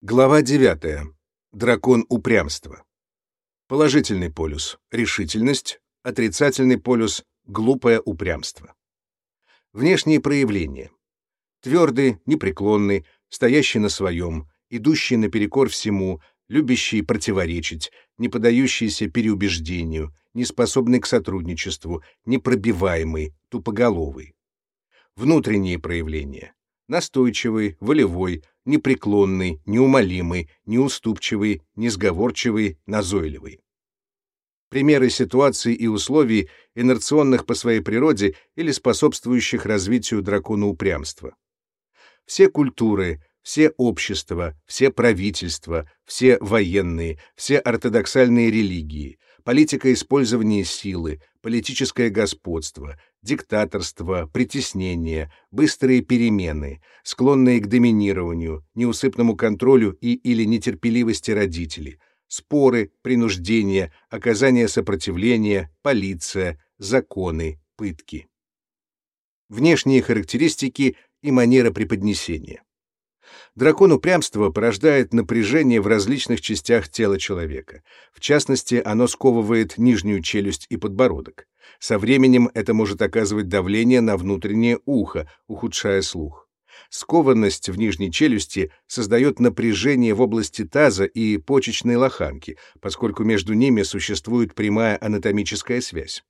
Глава 9. Дракон упрямства. Положительный полюс — решительность, отрицательный полюс — глупое упрямство. Внешние проявления. Твердый, непреклонный, стоящий на своем, идущий наперекор всему, любящий противоречить, не поддающийся переубеждению, неспособный к сотрудничеству, непробиваемый, тупоголовый. Внутренние проявления. Настойчивый, волевой, непреклонный, неумолимый, неуступчивый, несговорчивый, назойливый. Примеры ситуаций и условий, инерционных по своей природе или способствующих развитию дракона упрямства. Все культуры, все общества, все правительства, все военные, все ортодоксальные религии, политика использования силы, политическое господство, диктаторство, притеснение, быстрые перемены, склонные к доминированию, неусыпному контролю и или нетерпеливости родителей, споры, принуждение, оказание сопротивления, полиция, законы, пытки. Внешние характеристики и манера преподнесения. Дракон упрямства порождает напряжение в различных частях тела человека. В частности, оно сковывает нижнюю челюсть и подбородок. Со временем это может оказывать давление на внутреннее ухо, ухудшая слух. Скованность в нижней челюсти создает напряжение в области таза и почечной лоханки, поскольку между ними существует прямая анатомическая связь.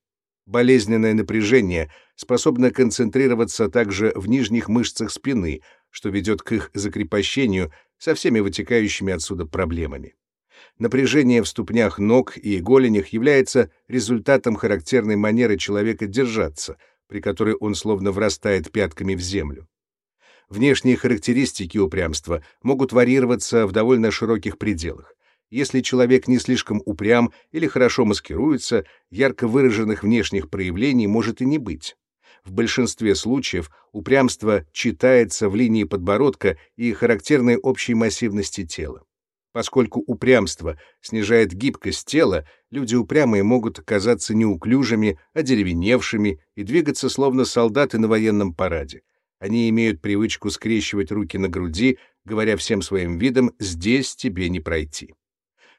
Болезненное напряжение способно концентрироваться также в нижних мышцах спины, что ведет к их закрепощению со всеми вытекающими отсюда проблемами. Напряжение в ступнях ног и голенях является результатом характерной манеры человека держаться, при которой он словно врастает пятками в землю. Внешние характеристики упрямства могут варьироваться в довольно широких пределах. Если человек не слишком упрям или хорошо маскируется, ярко выраженных внешних проявлений может и не быть. В большинстве случаев упрямство читается в линии подбородка и характерной общей массивности тела. Поскольку упрямство снижает гибкость тела, люди упрямые могут казаться неуклюжими, одеревеневшими и двигаться словно солдаты на военном параде. Они имеют привычку скрещивать руки на груди, говоря всем своим видом «здесь тебе не пройти».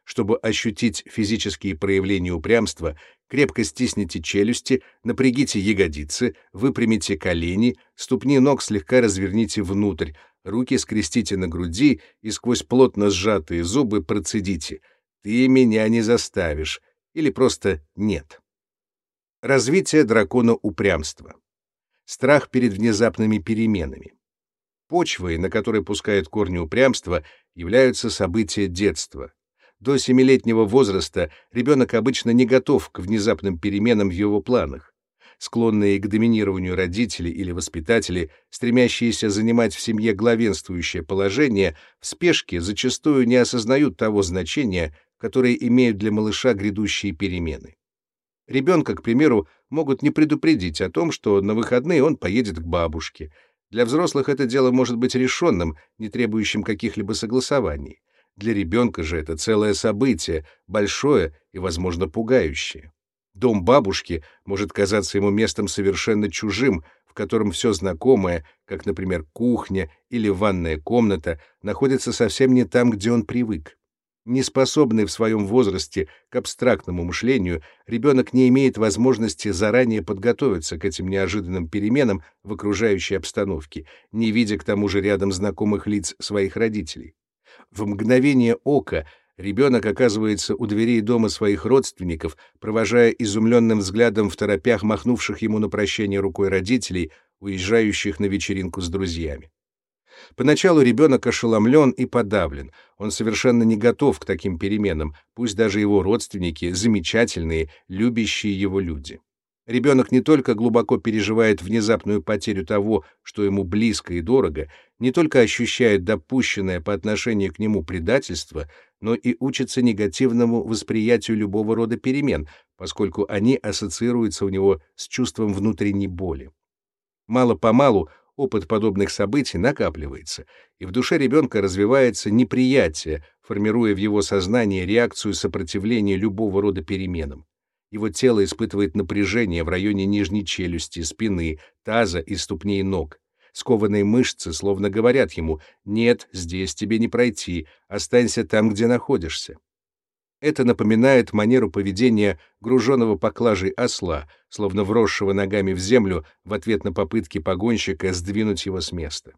Чтобы ощутить физические проявления упрямства, крепко стисните челюсти, напрягите ягодицы, выпрямите колени, ступни ног слегка разверните внутрь, руки скрестите на груди и сквозь плотно сжатые зубы процедите «Ты меня не заставишь» или просто «нет». Развитие дракона упрямства. Страх перед внезапными переменами. Почвой, на которой пускают корни упрямства, являются события детства. До семилетнего возраста ребенок обычно не готов к внезапным переменам в его планах. Склонные к доминированию родители или воспитатели, стремящиеся занимать в семье главенствующее положение, в спешке зачастую не осознают того значения, которое имеют для малыша грядущие перемены. Ребенка, к примеру, могут не предупредить о том, что на выходные он поедет к бабушке. Для взрослых это дело может быть решенным, не требующим каких-либо согласований. Для ребенка же это целое событие, большое и, возможно, пугающее. Дом бабушки может казаться ему местом совершенно чужим, в котором все знакомое, как, например, кухня или ванная комната, находится совсем не там, где он привык. Неспособный в своем возрасте к абстрактному мышлению, ребенок не имеет возможности заранее подготовиться к этим неожиданным переменам в окружающей обстановке, не видя к тому же рядом знакомых лиц своих родителей. В мгновение ока ребенок оказывается у дверей дома своих родственников, провожая изумленным взглядом в торопях махнувших ему на прощание рукой родителей, уезжающих на вечеринку с друзьями. Поначалу ребенок ошеломлен и подавлен, он совершенно не готов к таким переменам, пусть даже его родственники — замечательные, любящие его люди. Ребенок не только глубоко переживает внезапную потерю того, что ему близко и дорого, не только ощущает допущенное по отношению к нему предательство, но и учится негативному восприятию любого рода перемен, поскольку они ассоциируются у него с чувством внутренней боли. Мало-помалу опыт подобных событий накапливается, и в душе ребенка развивается неприятие, формируя в его сознании реакцию сопротивления любого рода переменам. Его тело испытывает напряжение в районе нижней челюсти, спины, таза и ступней ног. Скованные мышцы словно говорят ему «нет, здесь тебе не пройти, останься там, где находишься». Это напоминает манеру поведения груженного поклажей осла, словно вросшего ногами в землю в ответ на попытки погонщика сдвинуть его с места.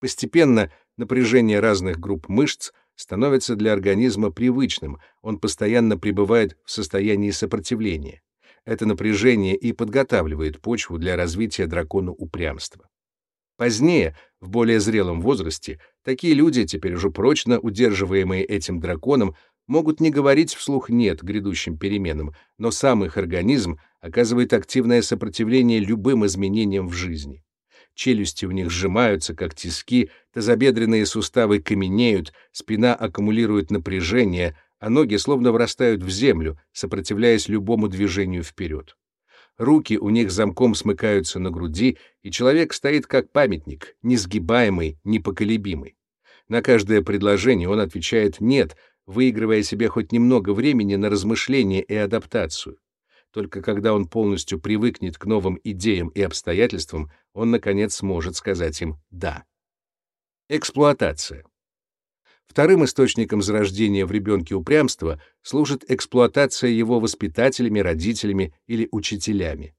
Постепенно напряжение разных групп мышц становится для организма привычным, он постоянно пребывает в состоянии сопротивления. Это напряжение и подготавливает почву для развития дракона упрямства. Позднее, в более зрелом возрасте, такие люди, теперь уже прочно удерживаемые этим драконом, могут не говорить вслух «нет» грядущим переменам, но сам их организм оказывает активное сопротивление любым изменениям в жизни. Челюсти у них сжимаются, как тиски, тазобедренные суставы каменеют, спина аккумулирует напряжение, а ноги словно врастают в землю, сопротивляясь любому движению вперед. Руки у них замком смыкаются на груди, и человек стоит как памятник, несгибаемый, непоколебимый. На каждое предложение он отвечает «нет», выигрывая себе хоть немного времени на размышление и адаптацию. Только когда он полностью привыкнет к новым идеям и обстоятельствам, он, наконец, сможет сказать им «да». Эксплуатация. Вторым источником зарождения в ребенке упрямства служит эксплуатация его воспитателями, родителями или учителями.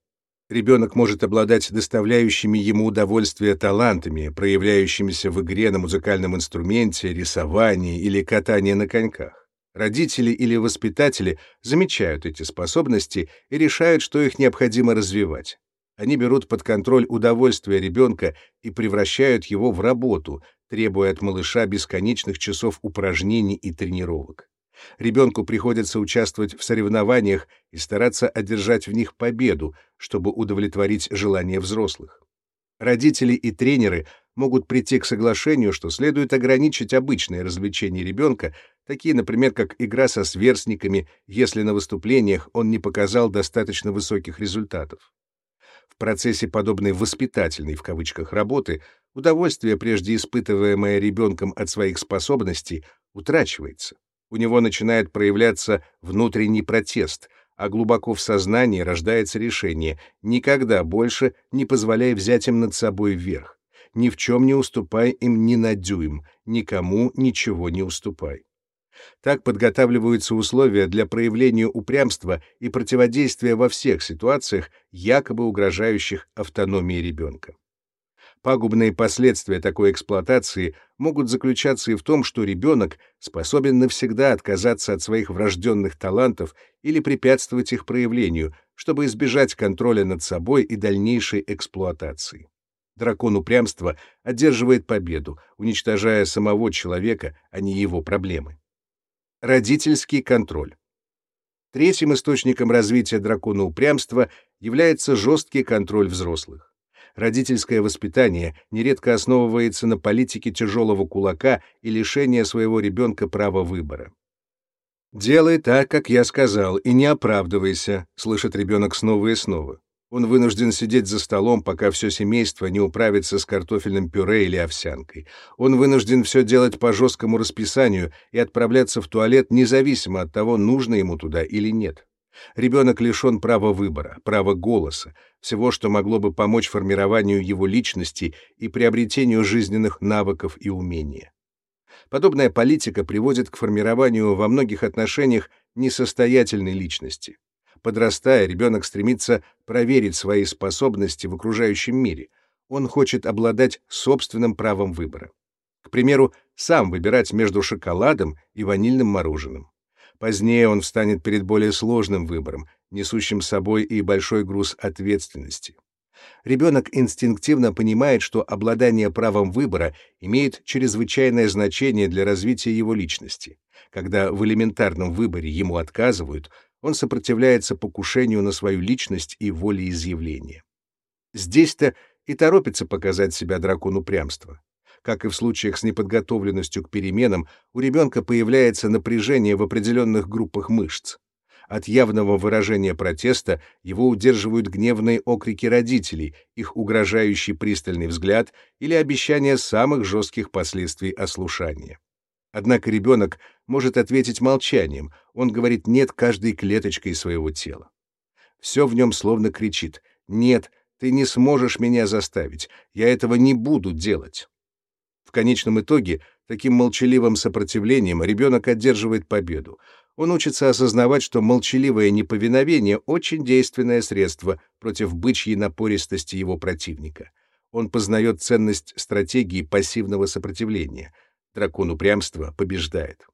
Ребенок может обладать доставляющими ему удовольствие талантами, проявляющимися в игре на музыкальном инструменте, рисовании или катании на коньках. Родители или воспитатели замечают эти способности и решают, что их необходимо развивать. Они берут под контроль удовольствие ребенка и превращают его в работу, требуя от малыша бесконечных часов упражнений и тренировок. Ребенку приходится участвовать в соревнованиях и стараться одержать в них победу, чтобы удовлетворить желания взрослых. Родители и тренеры могут прийти к соглашению, что следует ограничить обычные развлечения ребенка, такие, например, как игра со сверстниками, если на выступлениях он не показал достаточно высоких результатов. В процессе подобной «воспитательной» в кавычках работы удовольствие, прежде испытываемое ребенком от своих способностей, утрачивается у него начинает проявляться внутренний протест, а глубоко в сознании рождается решение «никогда больше не позволяй взять им над собой вверх, ни в чем не уступай им ни на дюйм, никому ничего не уступай». Так подготавливаются условия для проявления упрямства и противодействия во всех ситуациях, якобы угрожающих автономии ребенка. Пагубные последствия такой эксплуатации могут заключаться и в том, что ребенок способен навсегда отказаться от своих врожденных талантов или препятствовать их проявлению, чтобы избежать контроля над собой и дальнейшей эксплуатации. Дракон упрямства одерживает победу, уничтожая самого человека, а не его проблемы. Родительский контроль. Третьим источником развития дракона упрямства является жесткий контроль взрослых родительское воспитание нередко основывается на политике тяжелого кулака и лишения своего ребенка права выбора. «Делай так, как я сказал, и не оправдывайся», — слышит ребенок снова и снова. Он вынужден сидеть за столом, пока все семейство не управится с картофельным пюре или овсянкой. Он вынужден все делать по жесткому расписанию и отправляться в туалет независимо от того, нужно ему туда или нет. Ребенок лишен права выбора, права голоса, всего, что могло бы помочь формированию его личности и приобретению жизненных навыков и умения. Подобная политика приводит к формированию во многих отношениях несостоятельной личности. Подрастая, ребенок стремится проверить свои способности в окружающем мире. Он хочет обладать собственным правом выбора. К примеру, сам выбирать между шоколадом и ванильным мороженым. Позднее он встанет перед более сложным выбором, несущим с собой и большой груз ответственности. Ребенок инстинктивно понимает, что обладание правом выбора имеет чрезвычайное значение для развития его личности. Когда в элементарном выборе ему отказывают, он сопротивляется покушению на свою личность и волеизъявление. Здесь-то и торопится показать себя дракон упрямства. Как и в случаях с неподготовленностью к переменам, у ребенка появляется напряжение в определенных группах мышц. От явного выражения протеста его удерживают гневные окрики родителей, их угрожающий пристальный взгляд или обещание самых жестких последствий ослушания. Однако ребенок может ответить молчанием, он говорит «нет» каждой клеточкой своего тела. Все в нем словно кричит «нет», Ты не сможешь меня заставить. Я этого не буду делать. В конечном итоге, таким молчаливым сопротивлением ребенок одерживает победу. Он учится осознавать, что молчаливое неповиновение — очень действенное средство против бычьей напористости его противника. Он познает ценность стратегии пассивного сопротивления. Дракон упрямства побеждает.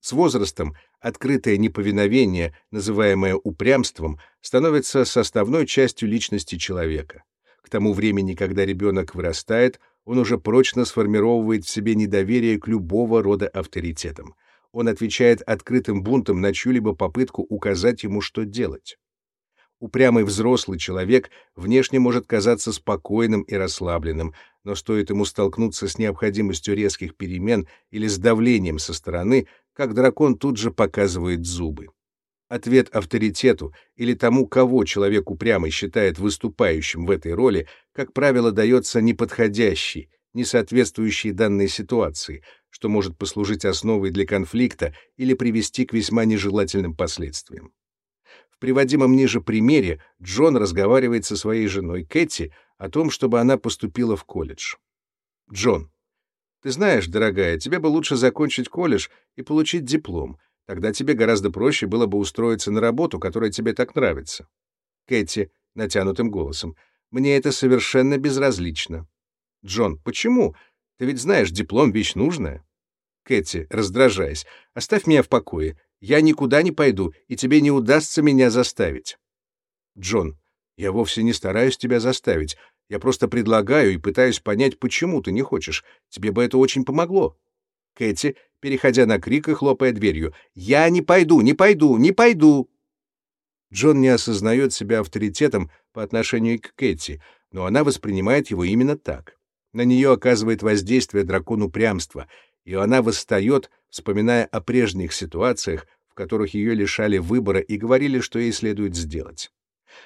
С возрастом открытое неповиновение, называемое упрямством, становится составной частью личности человека. К тому времени, когда ребенок вырастает, он уже прочно сформировывает в себе недоверие к любого рода авторитетам. Он отвечает открытым бунтом на чью-либо попытку указать ему, что делать. Упрямый взрослый человек внешне может казаться спокойным и расслабленным, но стоит ему столкнуться с необходимостью резких перемен или с давлением со стороны, как дракон тут же показывает зубы. Ответ авторитету или тому, кого человек упрямый считает выступающим в этой роли, как правило, дается неподходящий, не соответствующий данной ситуации, что может послужить основой для конфликта или привести к весьма нежелательным последствиям. В приводимом ниже примере Джон разговаривает со своей женой Кэти о том, чтобы она поступила в колледж. Джон. Ты знаешь, дорогая, тебе бы лучше закончить колледж и получить диплом. Тогда тебе гораздо проще было бы устроиться на работу, которая тебе так нравится. Кэти натянутым голосом. Мне это совершенно безразлично. Джон. Почему? Ты ведь знаешь, диплом — вещь нужная. Кэти, раздражаясь. Оставь меня в покое. Я никуда не пойду, и тебе не удастся меня заставить. Джон, я вовсе не стараюсь тебя заставить. Я просто предлагаю и пытаюсь понять, почему ты не хочешь. Тебе бы это очень помогло. Кэти, переходя на крик и хлопая дверью. «Я не пойду, не пойду, не пойду!» Джон не осознает себя авторитетом по отношению к Кэти, но она воспринимает его именно так. На нее оказывает воздействие дракон упрямства, и она восстает, вспоминая о прежних ситуациях, в которых ее лишали выбора и говорили, что ей следует сделать.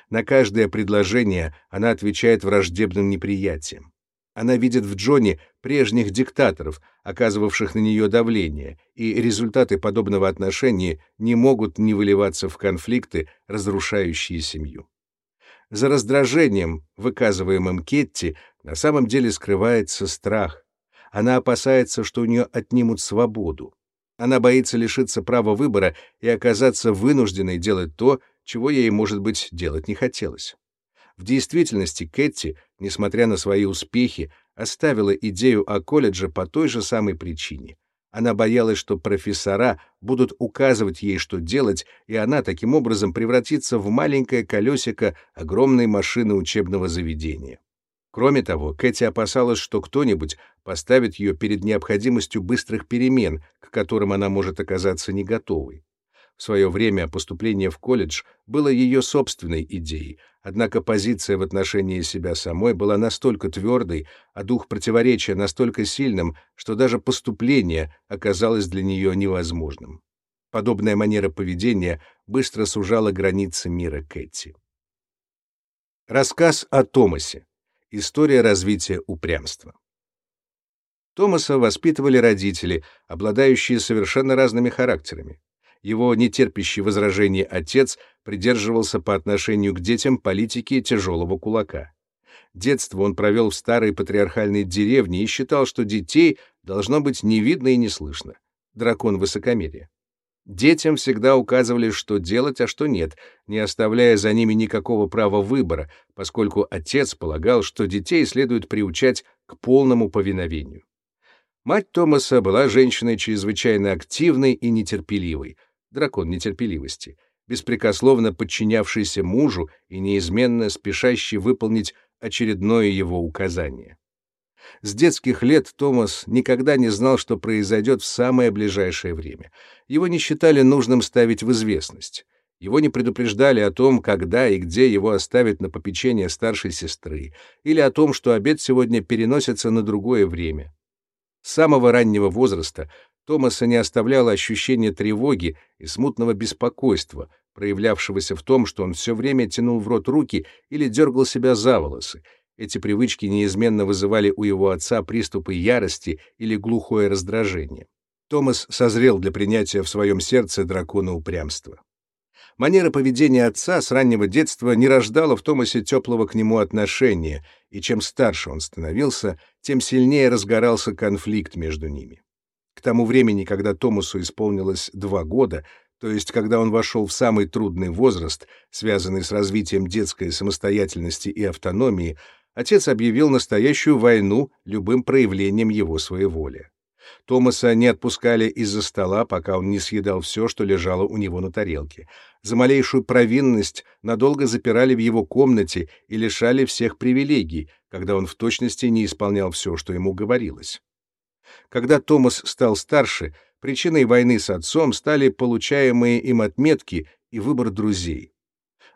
На каждое предложение она отвечает враждебным неприятием. Она видит в Джоне прежних диктаторов, оказывавших на нее давление, и результаты подобного отношения не могут не выливаться в конфликты, разрушающие семью. За раздражением, выказываемым Кетти, на самом деле скрывается страх, она опасается, что у нее отнимут свободу. Она боится лишиться права выбора и оказаться вынужденной делать то, чего ей, может быть, делать не хотелось. В действительности Кэти, несмотря на свои успехи, оставила идею о колледже по той же самой причине. Она боялась, что профессора будут указывать ей, что делать, и она таким образом превратится в маленькое колесико огромной машины учебного заведения. Кроме того, Кэти опасалась, что кто-нибудь поставит ее перед необходимостью быстрых перемен, к которым она может оказаться не готовой. Свое время поступление в колледж было ее собственной идеей, однако позиция в отношении себя самой была настолько твердой, а дух противоречия настолько сильным, что даже поступление оказалось для нее невозможным. Подобная манера поведения быстро сужала границы мира Кэти. Рассказ о Томасе. История развития упрямства. Томаса воспитывали родители, обладающие совершенно разными характерами. Его нетерпящий возражений отец придерживался по отношению к детям политики тяжелого кулака. Детство он провел в старой патриархальной деревне и считал, что детей должно быть не видно и не слышно. Дракон высокомерия. Детям всегда указывали, что делать, а что нет, не оставляя за ними никакого права выбора, поскольку отец полагал, что детей следует приучать к полному повиновению. Мать Томаса была женщиной чрезвычайно активной и нетерпеливой, дракон нетерпеливости, беспрекословно подчинявшейся мужу и неизменно спешащей выполнить очередное его указание. С детских лет Томас никогда не знал, что произойдет в самое ближайшее время. Его не считали нужным ставить в известность. Его не предупреждали о том, когда и где его оставят на попечение старшей сестры, или о том, что обед сегодня переносится на другое время. С самого раннего возраста Томаса не оставляло ощущение тревоги и смутного беспокойства, проявлявшегося в том, что он все время тянул в рот руки или дергал себя за волосы, эти привычки неизменно вызывали у его отца приступы ярости или глухое раздражение. Томас созрел для принятия в своем сердце дракона упрямства. Манера поведения отца с раннего детства не рождала в Томасе теплого к нему отношения, и чем старше он становился, тем сильнее разгорался конфликт между ними. К тому времени, когда Томасу исполнилось два года, то есть когда он вошел в самый трудный возраст, связанный с развитием детской самостоятельности и автономии, отец объявил настоящую войну любым проявлением его своеволия. Томаса не отпускали из-за стола, пока он не съедал все, что лежало у него на тарелке. За малейшую провинность надолго запирали в его комнате и лишали всех привилегий, когда он в точности не исполнял все, что ему говорилось. Когда Томас стал старше, причиной войны с отцом стали получаемые им отметки и выбор друзей.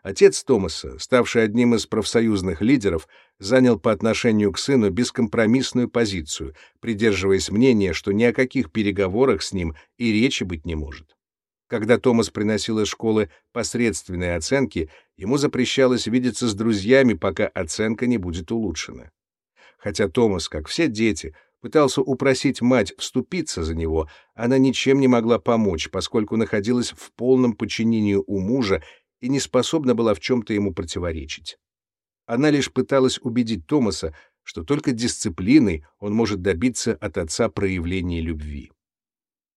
Отец Томаса, ставший одним из профсоюзных лидеров, занял по отношению к сыну бескомпромиссную позицию, придерживаясь мнения, что ни о каких переговорах с ним и речи быть не может. Когда Томас приносил из школы посредственные оценки, ему запрещалось видеться с друзьями, пока оценка не будет улучшена. Хотя Томас, как все дети, пытался упросить мать вступиться за него, она ничем не могла помочь, поскольку находилась в полном подчинении у мужа и не способна была в чем-то ему противоречить. Она лишь пыталась убедить Томаса, что только дисциплиной он может добиться от отца проявления любви.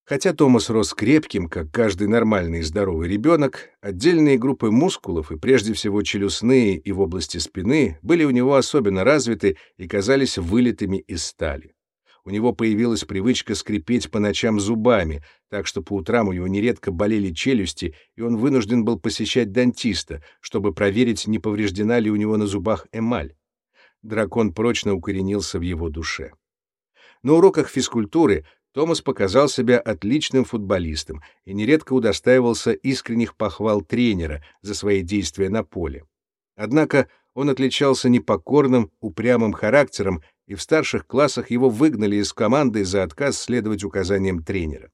Хотя Томас рос крепким, как каждый нормальный и здоровый ребенок, отдельные группы мускулов, и прежде всего челюстные и в области спины, были у него особенно развиты и казались вылитыми из стали. У него появилась привычка скрипеть по ночам зубами, так что по утрам у него нередко болели челюсти, и он вынужден был посещать дантиста, чтобы проверить, не повреждена ли у него на зубах эмаль. Дракон прочно укоренился в его душе. На уроках физкультуры Томас показал себя отличным футболистом и нередко удостаивался искренних похвал тренера за свои действия на поле. Однако он отличался непокорным, упрямым характером и в старших классах его выгнали из команды за отказ следовать указаниям тренера.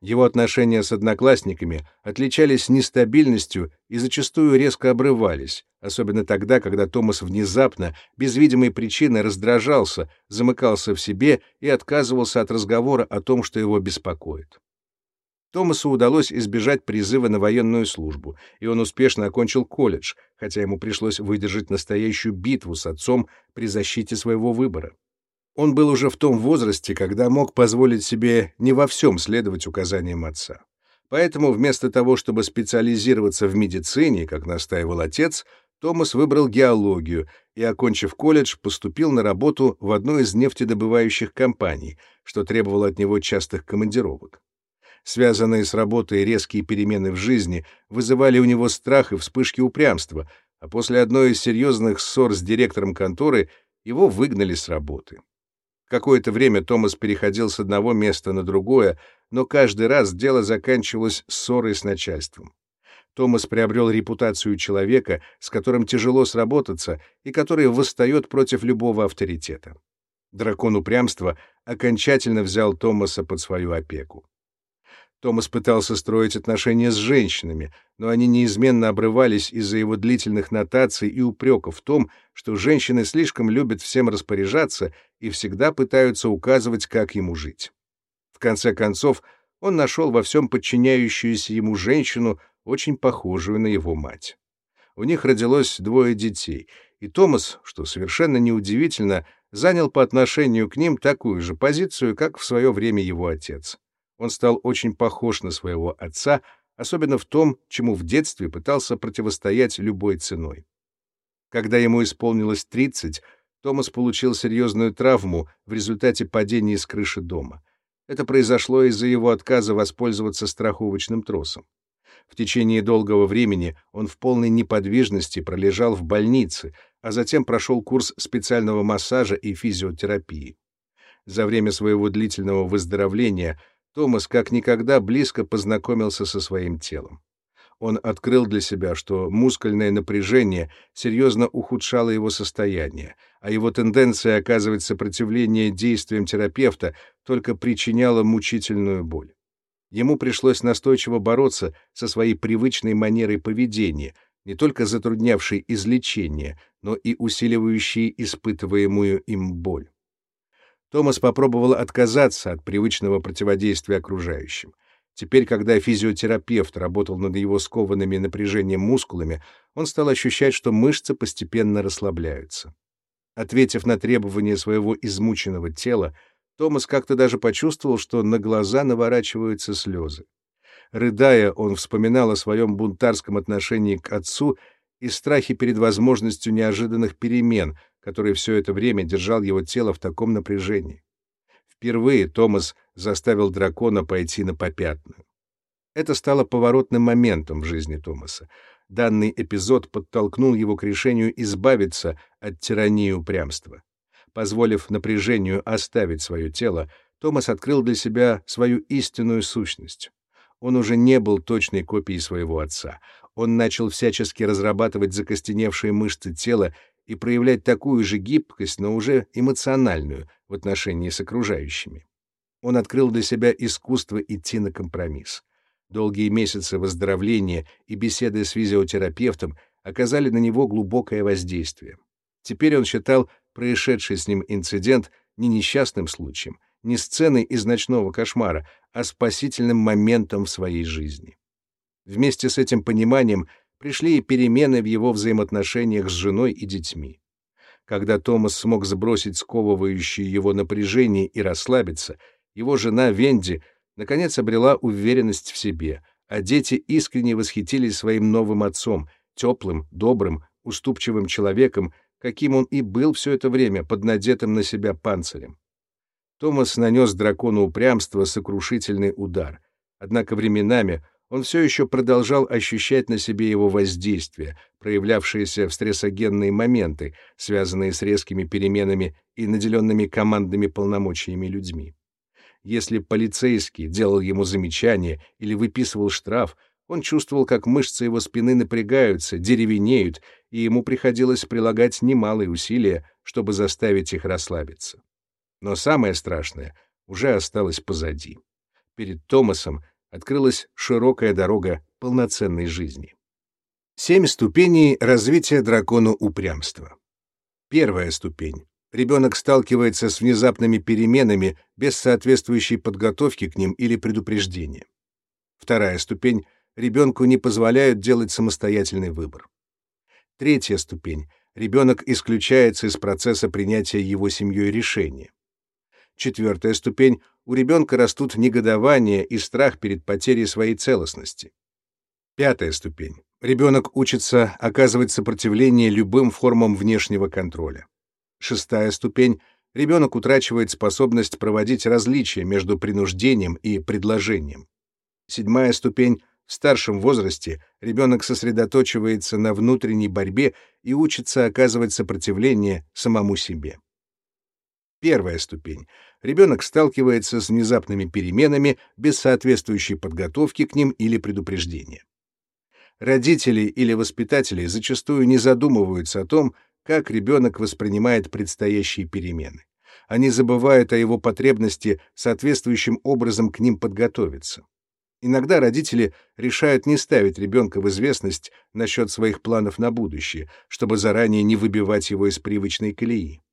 Его отношения с одноклассниками отличались нестабильностью и зачастую резко обрывались, особенно тогда, когда Томас внезапно, без видимой причины, раздражался, замыкался в себе и отказывался от разговора о том, что его беспокоит. Томасу удалось избежать призыва на военную службу, и он успешно окончил колледж, хотя ему пришлось выдержать настоящую битву с отцом при защите своего выбора. Он был уже в том возрасте, когда мог позволить себе не во всем следовать указаниям отца. Поэтому вместо того, чтобы специализироваться в медицине, как настаивал отец, Томас выбрал геологию и, окончив колледж, поступил на работу в одну из нефтедобывающих компаний, что требовало от него частых командировок. Связанные с работой резкие перемены в жизни вызывали у него страх и вспышки упрямства, а после одной из серьезных ссор с директором конторы его выгнали с работы. Какое-то время Томас переходил с одного места на другое, но каждый раз дело заканчивалось ссорой с начальством. Томас приобрел репутацию человека, с которым тяжело сработаться и который восстает против любого авторитета. Дракон упрямства окончательно взял Томаса под свою опеку. Томас пытался строить отношения с женщинами, но они неизменно обрывались из-за его длительных нотаций и упреков в том, что женщины слишком любят всем распоряжаться и всегда пытаются указывать, как ему жить. В конце концов, он нашел во всем подчиняющуюся ему женщину, очень похожую на его мать. У них родилось двое детей, и Томас, что совершенно неудивительно, занял по отношению к ним такую же позицию, как в свое время его отец. Он стал очень похож на своего отца, особенно в том, чему в детстве пытался противостоять любой ценой. Когда ему исполнилось 30, Томас получил серьезную травму в результате падения с крыши дома. Это произошло из-за его отказа воспользоваться страховочным тросом. В течение долгого времени он в полной неподвижности пролежал в больнице, а затем прошел курс специального массажа и физиотерапии. За время своего длительного выздоровления Томас как никогда близко познакомился со своим телом. Он открыл для себя, что мускульное напряжение серьезно ухудшало его состояние, а его тенденция оказывать сопротивление действиям терапевта только причиняла мучительную боль. Ему пришлось настойчиво бороться со своей привычной манерой поведения, не только затруднявшей излечение, но и усиливающей испытываемую им боль. Томас попробовал отказаться от привычного противодействия окружающим. Теперь, когда физиотерапевт работал над его скованными напряжением мускулами, он стал ощущать, что мышцы постепенно расслабляются. Ответив на требования своего измученного тела, Томас как-то даже почувствовал, что на глаза наворачиваются слезы. Рыдая, он вспоминал о своем бунтарском отношении к отцу и страхе перед возможностью неожиданных перемен, который все это время держал его тело в таком напряжении. Впервые Томас заставил дракона пойти на попятную. Это стало поворотным моментом в жизни Томаса. Данный эпизод подтолкнул его к решению избавиться от тирании упрямства. Позволив напряжению оставить свое тело, Томас открыл для себя свою истинную сущность. Он уже не был точной копией своего отца. Он начал всячески разрабатывать закостеневшие мышцы тела и проявлять такую же гибкость, но уже эмоциональную в отношении с окружающими. Он открыл для себя искусство идти на компромисс. Долгие месяцы выздоровления и беседы с физиотерапевтом оказали на него глубокое воздействие. Теперь он считал происшедший с ним инцидент не несчастным случаем, не сценой из ночного кошмара, а спасительным моментом в своей жизни. Вместе с этим пониманием пришли и перемены в его взаимоотношениях с женой и детьми. Когда Томас смог сбросить сковывающее его напряжение и расслабиться, его жена Венди наконец обрела уверенность в себе, а дети искренне восхитились своим новым отцом, теплым, добрым, уступчивым человеком, каким он и был все это время под надетым на себя панцирем. Томас нанес дракону упрямства сокрушительный удар, однако временами он все еще продолжал ощущать на себе его воздействие, проявлявшиеся в стрессогенные моменты, связанные с резкими переменами и наделенными командными полномочиями людьми. Если полицейский делал ему замечание или выписывал штраф, он чувствовал, как мышцы его спины напрягаются, деревенеют, и ему приходилось прилагать немалые усилия, чтобы заставить их расслабиться. Но самое страшное уже осталось позади. Перед Томасом открылась широкая дорога полноценной жизни. Семь ступеней развития дракона упрямства. Первая ступень. Ребенок сталкивается с внезапными переменами без соответствующей подготовки к ним или предупреждения. Вторая ступень. Ребенку не позволяют делать самостоятельный выбор. Третья ступень. Ребенок исключается из процесса принятия его семьей решения. Четвертая ступень у ребенка растут негодование и страх перед потерей своей целостности. Пятая ступень. Ребенок учится оказывать сопротивление любым формам внешнего контроля. Шестая ступень. Ребенок утрачивает способность проводить различия между принуждением и предложением. Седьмая ступень. В старшем возрасте ребенок сосредоточивается на внутренней борьбе и учится оказывать сопротивление самому себе. Первая ступень. Ребенок сталкивается с внезапными переменами без соответствующей подготовки к ним или предупреждения. Родители или воспитатели зачастую не задумываются о том, как ребенок воспринимает предстоящие перемены. Они забывают о его потребности соответствующим образом к ним подготовиться. Иногда родители решают не ставить ребенка в известность насчет своих планов на будущее, чтобы заранее не выбивать его из привычной колеи.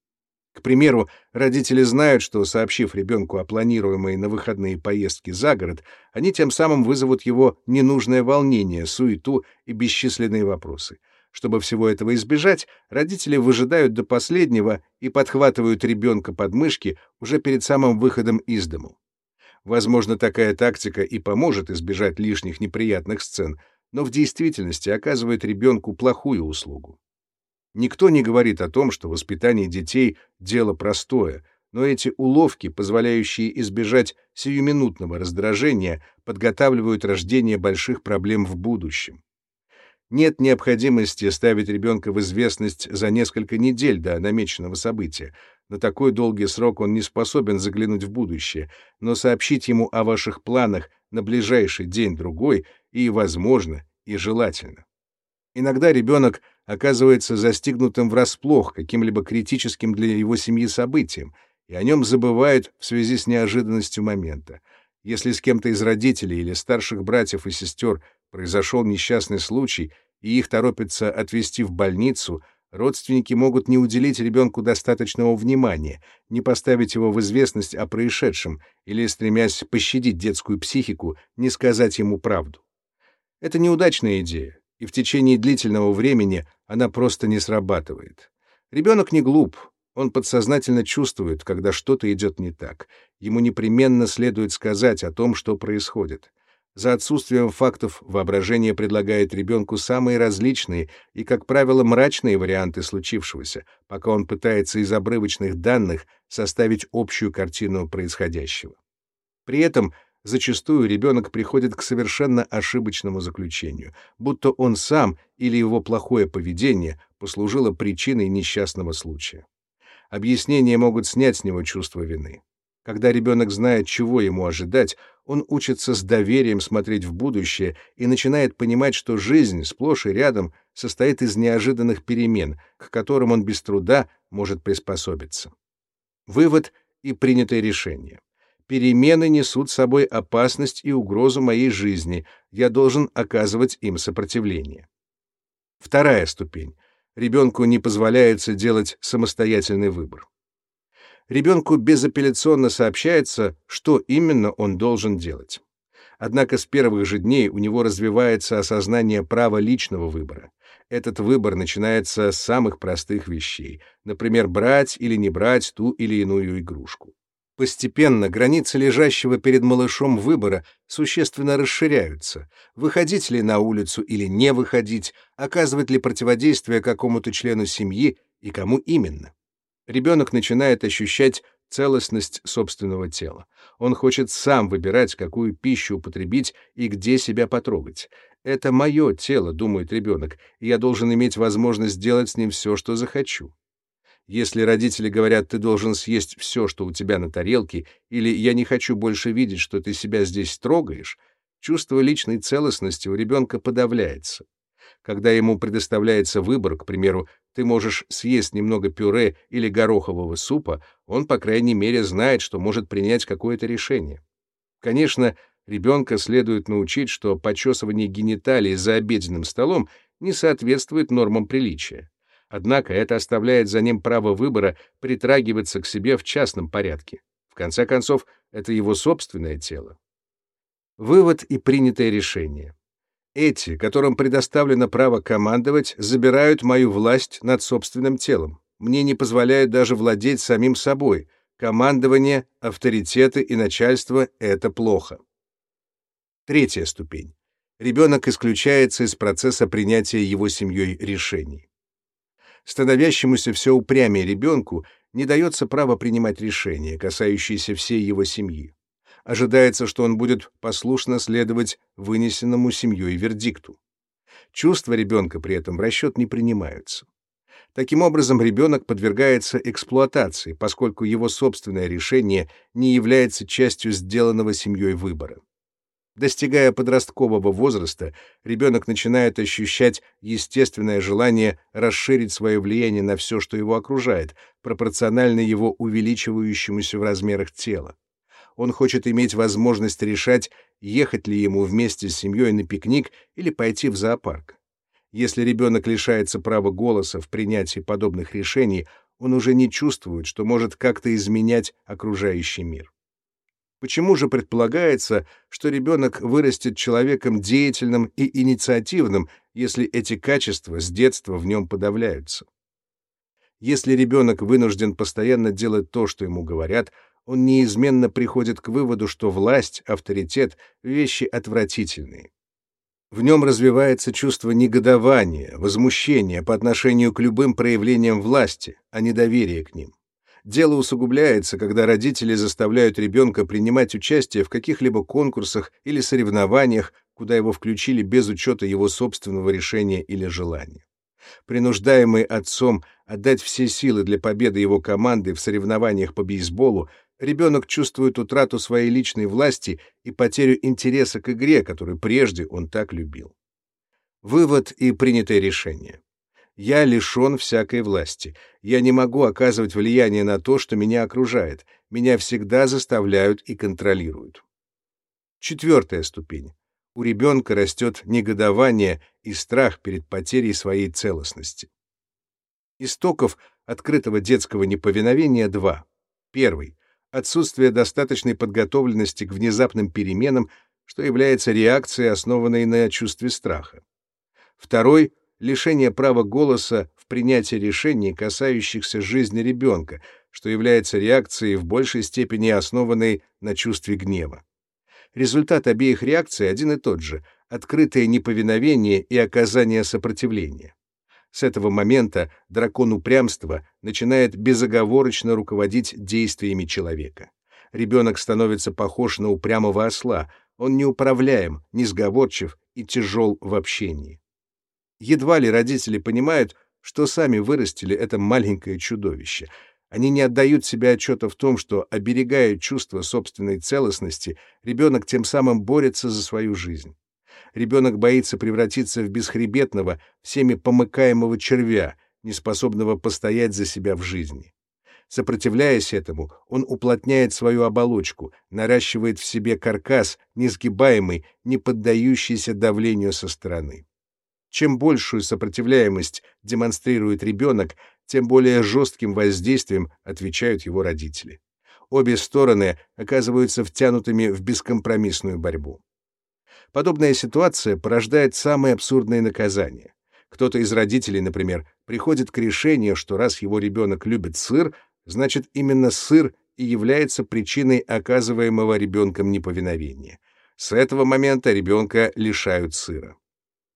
К примеру, родители знают, что, сообщив ребенку о планируемой на выходные поездки за город, они тем самым вызовут его ненужное волнение, суету и бесчисленные вопросы. Чтобы всего этого избежать, родители выжидают до последнего и подхватывают ребенка под мышки уже перед самым выходом из дому. Возможно, такая тактика и поможет избежать лишних неприятных сцен, но в действительности оказывает ребенку плохую услугу. Никто не говорит о том, что воспитание детей — дело простое, но эти уловки, позволяющие избежать сиюминутного раздражения, подготавливают рождение больших проблем в будущем. Нет необходимости ставить ребенка в известность за несколько недель до намеченного события. На такой долгий срок он не способен заглянуть в будущее, но сообщить ему о ваших планах на ближайший день-другой и возможно, и желательно. Иногда ребенок оказывается застигнутым врасплох каким-либо критическим для его семьи событием, и о нем забывают в связи с неожиданностью момента. Если с кем-то из родителей или старших братьев и сестер произошел несчастный случай, и их торопятся отвезти в больницу, Родственники могут не уделить ребенку достаточного внимания, не поставить его в известность о происшедшем или, стремясь пощадить детскую психику, не сказать ему правду. Это неудачная идея, и в течение длительного времени она просто не срабатывает. Ребенок не глуп, он подсознательно чувствует, когда что-то идет не так. Ему непременно следует сказать о том, что происходит. За отсутствием фактов воображение предлагает ребенку самые различные и, как правило, мрачные варианты случившегося, пока он пытается из обрывочных данных составить общую картину происходящего. При этом зачастую ребенок приходит к совершенно ошибочному заключению, будто он сам или его плохое поведение послужило причиной несчастного случая. Объяснения могут снять с него чувство вины. Когда ребенок знает, чего ему ожидать, он учится с доверием смотреть в будущее и начинает понимать, что жизнь сплошь и рядом состоит из неожиданных перемен, к которым он без труда может приспособиться. Вывод и принятое решение. Перемены несут с собой опасность и угрозу моей жизни, я должен оказывать им сопротивление. Вторая ступень. Ребенку не позволяется делать самостоятельный выбор ребенку безапелляционно сообщается, что именно он должен делать. Однако с первых же дней у него развивается осознание права личного выбора. Этот выбор начинается с самых простых вещей, например, брать или не брать ту или иную игрушку. Постепенно границы лежащего перед малышом выбора существенно расширяются. Выходить ли на улицу или не выходить, оказывать ли противодействие какому-то члену семьи и кому именно ребенок начинает ощущать целостность собственного тела. Он хочет сам выбирать, какую пищу употребить и где себя потрогать. «Это мое тело», — думает ребенок, и я должен иметь возможность сделать с ним все, что захочу. Если родители говорят, ты должен съесть все, что у тебя на тарелке, или я не хочу больше видеть, что ты себя здесь трогаешь, чувство личной целостности у ребенка подавляется. Когда ему предоставляется выбор, к примеру, ты можешь съесть немного пюре или горохового супа, он, по крайней мере, знает, что может принять какое-то решение. Конечно, ребенка следует научить, что почесывание гениталий за обеденным столом не соответствует нормам приличия. Однако это оставляет за ним право выбора притрагиваться к себе в частном порядке. В конце концов, это его собственное тело. Вывод и принятое решение. Эти, которым предоставлено право командовать, забирают мою власть над собственным телом. Мне не позволяют даже владеть самим собой. Командование, авторитеты и начальство — это плохо. Третья ступень. Ребенок исключается из процесса принятия его семьей решений. Становящемуся все упрямее ребенку не дается право принимать решения, касающиеся всей его семьи ожидается, что он будет послушно следовать вынесенному семьей вердикту. Чувства ребенка при этом в расчет не принимаются. Таким образом, ребенок подвергается эксплуатации, поскольку его собственное решение не является частью сделанного семьей выбора. Достигая подросткового возраста, ребенок начинает ощущать естественное желание расширить свое влияние на все, что его окружает, пропорционально его увеличивающемуся в размерах тела он хочет иметь возможность решать, ехать ли ему вместе с семьей на пикник или пойти в зоопарк. Если ребенок лишается права голоса в принятии подобных решений, он уже не чувствует, что может как-то изменять окружающий мир. Почему же предполагается, что ребенок вырастет человеком деятельным и инициативным, если эти качества с детства в нем подавляются? Если ребенок вынужден постоянно делать то, что ему говорят, он неизменно приходит к выводу, что власть, авторитет — вещи отвратительные. В нем развивается чувство негодования, возмущения по отношению к любым проявлениям власти, а не доверия к ним. Дело усугубляется, когда родители заставляют ребенка принимать участие в каких-либо конкурсах или соревнованиях, куда его включили без учета его собственного решения или желания. Принуждаемый отцом отдать все силы для победы его команды в соревнованиях по бейсболу, ребенок чувствует утрату своей личной власти и потерю интереса к игре, которую прежде он так любил. Вывод и принятое решение. Я лишен всякой власти. Я не могу оказывать влияние на то, что меня окружает. Меня всегда заставляют и контролируют. Четвертая ступень. У ребенка растет негодование и страх перед потерей своей целостности. Истоков открытого детского неповиновения два. Первый — отсутствие достаточной подготовленности к внезапным переменам, что является реакцией, основанной на чувстве страха. Второй — лишение права голоса в принятии решений, касающихся жизни ребенка, что является реакцией в большей степени основанной на чувстве гнева. Результат обеих реакций один и тот же — открытое неповиновение и оказание сопротивления. С этого момента дракон упрямства начинает безоговорочно руководить действиями человека. Ребенок становится похож на упрямого осла, он неуправляем, несговорчив и тяжел в общении. Едва ли родители понимают, что сами вырастили это маленькое чудовище — они не отдают себе отчета в том, что, оберегая чувство собственной целостности, ребенок тем самым борется за свою жизнь. Ребенок боится превратиться в бесхребетного, всеми помыкаемого червя, неспособного постоять за себя в жизни. Сопротивляясь этому, он уплотняет свою оболочку, наращивает в себе каркас, несгибаемый, не поддающийся давлению со стороны. Чем большую сопротивляемость демонстрирует ребенок, тем более жестким воздействием отвечают его родители. Обе стороны оказываются втянутыми в бескомпромиссную борьбу. Подобная ситуация порождает самые абсурдные наказания. Кто-то из родителей, например, приходит к решению, что раз его ребенок любит сыр, значит именно сыр и является причиной оказываемого ребенком неповиновения. С этого момента ребенка лишают сыра.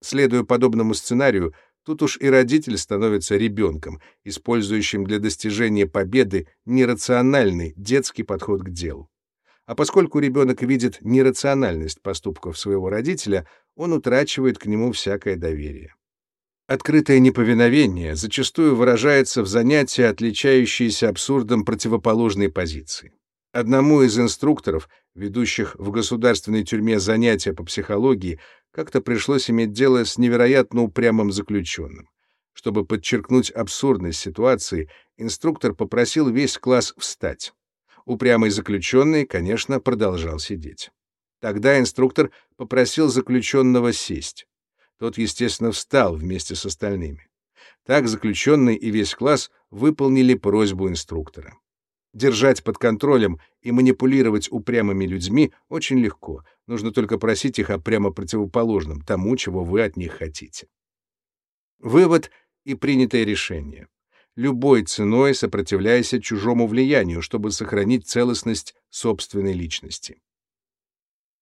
Следуя подобному сценарию, Тут уж и родитель становится ребенком, использующим для достижения победы нерациональный детский подход к делу. А поскольку ребенок видит нерациональность поступков своего родителя, он утрачивает к нему всякое доверие. Открытое неповиновение зачастую выражается в занятии, отличающиеся абсурдом противоположной позиции. Одному из инструкторов, ведущих в государственной тюрьме занятия по психологии, как-то пришлось иметь дело с невероятно упрямым заключенным. Чтобы подчеркнуть абсурдность ситуации, инструктор попросил весь класс встать. Упрямый заключенный, конечно, продолжал сидеть. Тогда инструктор попросил заключенного сесть. Тот, естественно, встал вместе с остальными. Так заключенный и весь класс выполнили просьбу инструктора. Держать под контролем и манипулировать упрямыми людьми очень легко. Нужно только просить их о прямо противоположном тому, чего вы от них хотите. Вывод и принятое решение. Любой ценой сопротивляйся чужому влиянию, чтобы сохранить целостность собственной личности.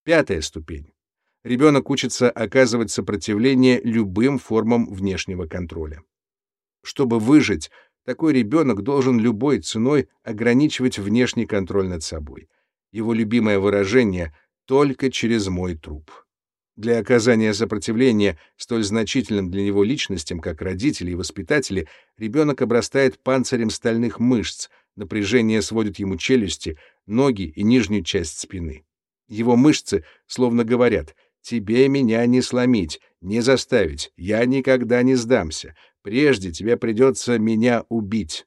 Пятая ступень. Ребенок учится оказывать сопротивление любым формам внешнего контроля. Чтобы выжить, такой ребенок должен любой ценой ограничивать внешний контроль над собой. Его любимое выражение «только через мой труп». Для оказания сопротивления столь значительным для него личностям, как родители и воспитатели, ребенок обрастает панцирем стальных мышц, напряжение сводит ему челюсти, ноги и нижнюю часть спины. Его мышцы словно говорят «Тебе меня не сломить, не заставить, я никогда не сдамся, Прежде тебе придется меня убить.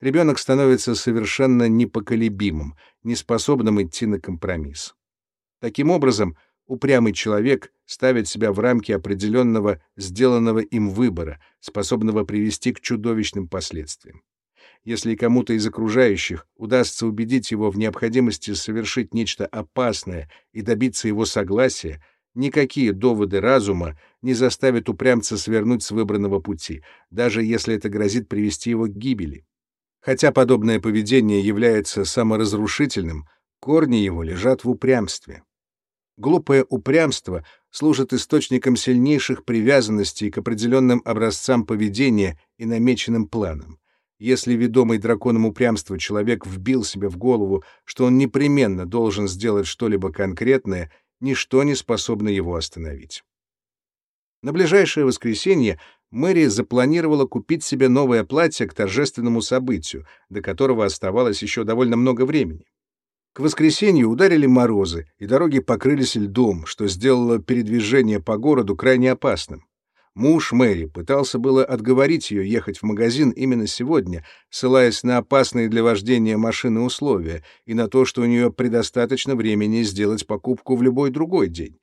Ребенок становится совершенно непоколебимым, неспособным идти на компромисс. Таким образом, упрямый человек ставит себя в рамки определенного сделанного им выбора, способного привести к чудовищным последствиям. Если кому-то из окружающих удастся убедить его в необходимости совершить нечто опасное и добиться его согласия, Никакие доводы разума не заставят упрямца свернуть с выбранного пути, даже если это грозит привести его к гибели. Хотя подобное поведение является саморазрушительным, корни его лежат в упрямстве. Глупое упрямство служит источником сильнейших привязанностей к определенным образцам поведения и намеченным планам. Если ведомый драконом упрямства человек вбил себе в голову, что он непременно должен сделать что-либо конкретное — ничто не способно его остановить. На ближайшее воскресенье Мэри запланировала купить себе новое платье к торжественному событию, до которого оставалось еще довольно много времени. К воскресенью ударили морозы, и дороги покрылись льдом, что сделало передвижение по городу крайне опасным. Муж Мэри пытался было отговорить ее ехать в магазин именно сегодня, ссылаясь на опасные для вождения машины условия и на то, что у нее предостаточно времени сделать покупку в любой другой день.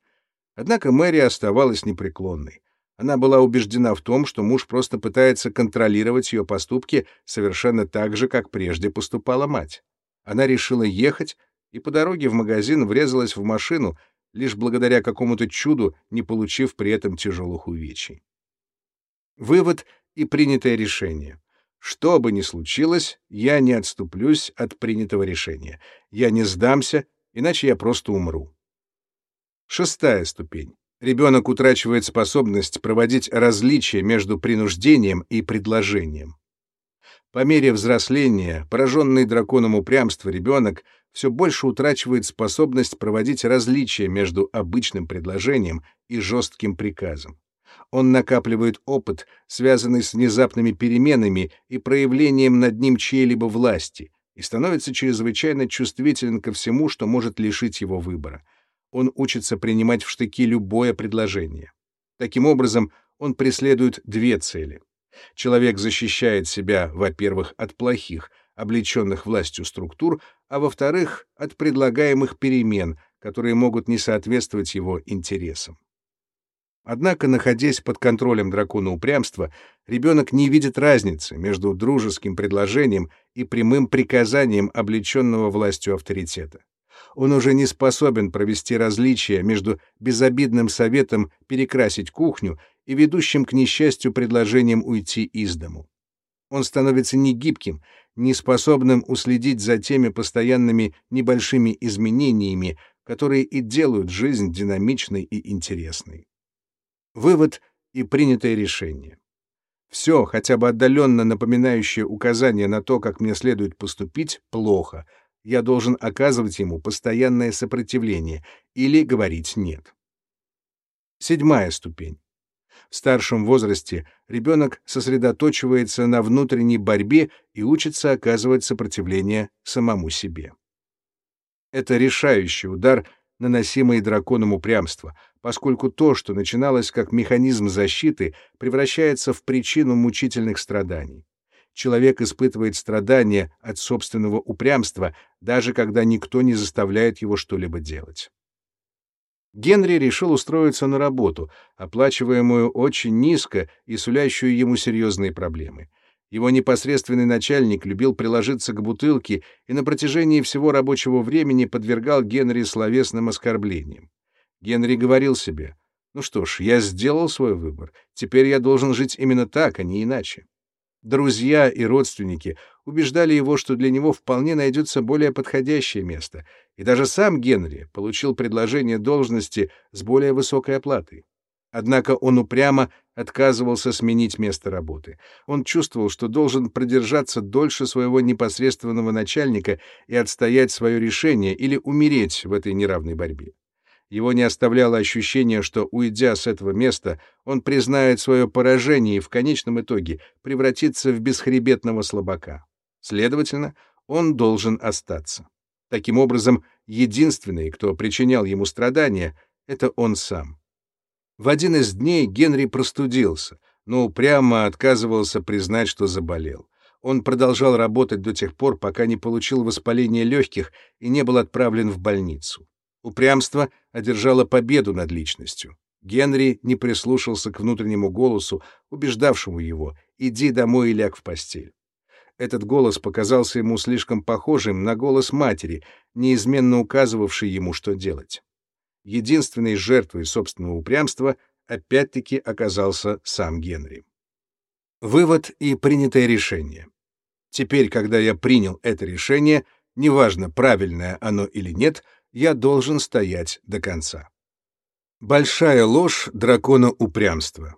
Однако Мэри оставалась непреклонной. Она была убеждена в том, что муж просто пытается контролировать ее поступки совершенно так же, как прежде поступала мать. Она решила ехать и по дороге в магазин врезалась в машину, лишь благодаря какому-то чуду, не получив при этом тяжелых увечий. Вывод и принятое решение. Что бы ни случилось, я не отступлюсь от принятого решения. Я не сдамся, иначе я просто умру. Шестая ступень. Ребенок утрачивает способность проводить различия между принуждением и предложением. По мере взросления, пораженный драконом упрямства ребенок все больше утрачивает способность проводить различия между обычным предложением и жестким приказом. Он накапливает опыт, связанный с внезапными переменами и проявлением над ним чьей-либо власти, и становится чрезвычайно чувствителен ко всему, что может лишить его выбора. Он учится принимать в штыки любое предложение. Таким образом, он преследует две цели. Человек защищает себя, во-первых, от плохих, облеченных властью структур, а во-вторых, от предлагаемых перемен, которые могут не соответствовать его интересам. Однако, находясь под контролем дракона упрямства, ребенок не видит разницы между дружеским предложением и прямым приказанием облеченного властью авторитета. Он уже не способен провести различия между безобидным советом перекрасить кухню и ведущим к несчастью предложением уйти из дому. Он становится негибким, неспособным уследить за теми постоянными небольшими изменениями, которые и делают жизнь динамичной и интересной. Вывод и принятое решение. Все, хотя бы отдаленно напоминающее указание на то, как мне следует поступить, плохо. Я должен оказывать ему постоянное сопротивление или говорить «нет». Седьмая ступень. В старшем возрасте ребенок сосредоточивается на внутренней борьбе и учится оказывать сопротивление самому себе. Это решающий удар наносимые драконом упрямства, поскольку то, что начиналось как механизм защиты, превращается в причину мучительных страданий. Человек испытывает страдания от собственного упрямства, даже когда никто не заставляет его что-либо делать. Генри решил устроиться на работу, оплачиваемую очень низко и сулящую ему серьезные проблемы — его непосредственный начальник любил приложиться к бутылке и на протяжении всего рабочего времени подвергал Генри словесным оскорблениям. Генри говорил себе, «Ну что ж, я сделал свой выбор, теперь я должен жить именно так, а не иначе». Друзья и родственники убеждали его, что для него вполне найдется более подходящее место, и даже сам Генри получил предложение должности с более высокой оплатой. Однако он упрямо отказывался сменить место работы. Он чувствовал, что должен продержаться дольше своего непосредственного начальника и отстоять свое решение или умереть в этой неравной борьбе. Его не оставляло ощущение, что, уйдя с этого места, он признает свое поражение и в конечном итоге превратится в бесхребетного слабака. Следовательно, он должен остаться. Таким образом, единственный, кто причинял ему страдания, — это он сам. В один из дней Генри простудился, но упрямо отказывался признать, что заболел. Он продолжал работать до тех пор, пока не получил воспаление легких и не был отправлен в больницу. Упрямство одержало победу над личностью. Генри не прислушался к внутреннему голосу, убеждавшему его «иди домой и ляг в постель». Этот голос показался ему слишком похожим на голос матери, неизменно указывавший ему, что делать единственной жертвой собственного упрямства опять-таки оказался сам Генри. Вывод и принятое решение. Теперь, когда я принял это решение, неважно, правильное оно или нет, я должен стоять до конца. Большая ложь дракона упрямства.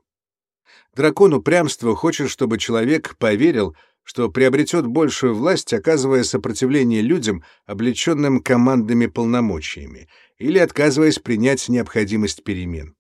Дракон упрямства хочет, чтобы человек поверил, что приобретет большую власть, оказывая сопротивление людям, облеченным командными полномочиями, или отказываясь принять необходимость перемен.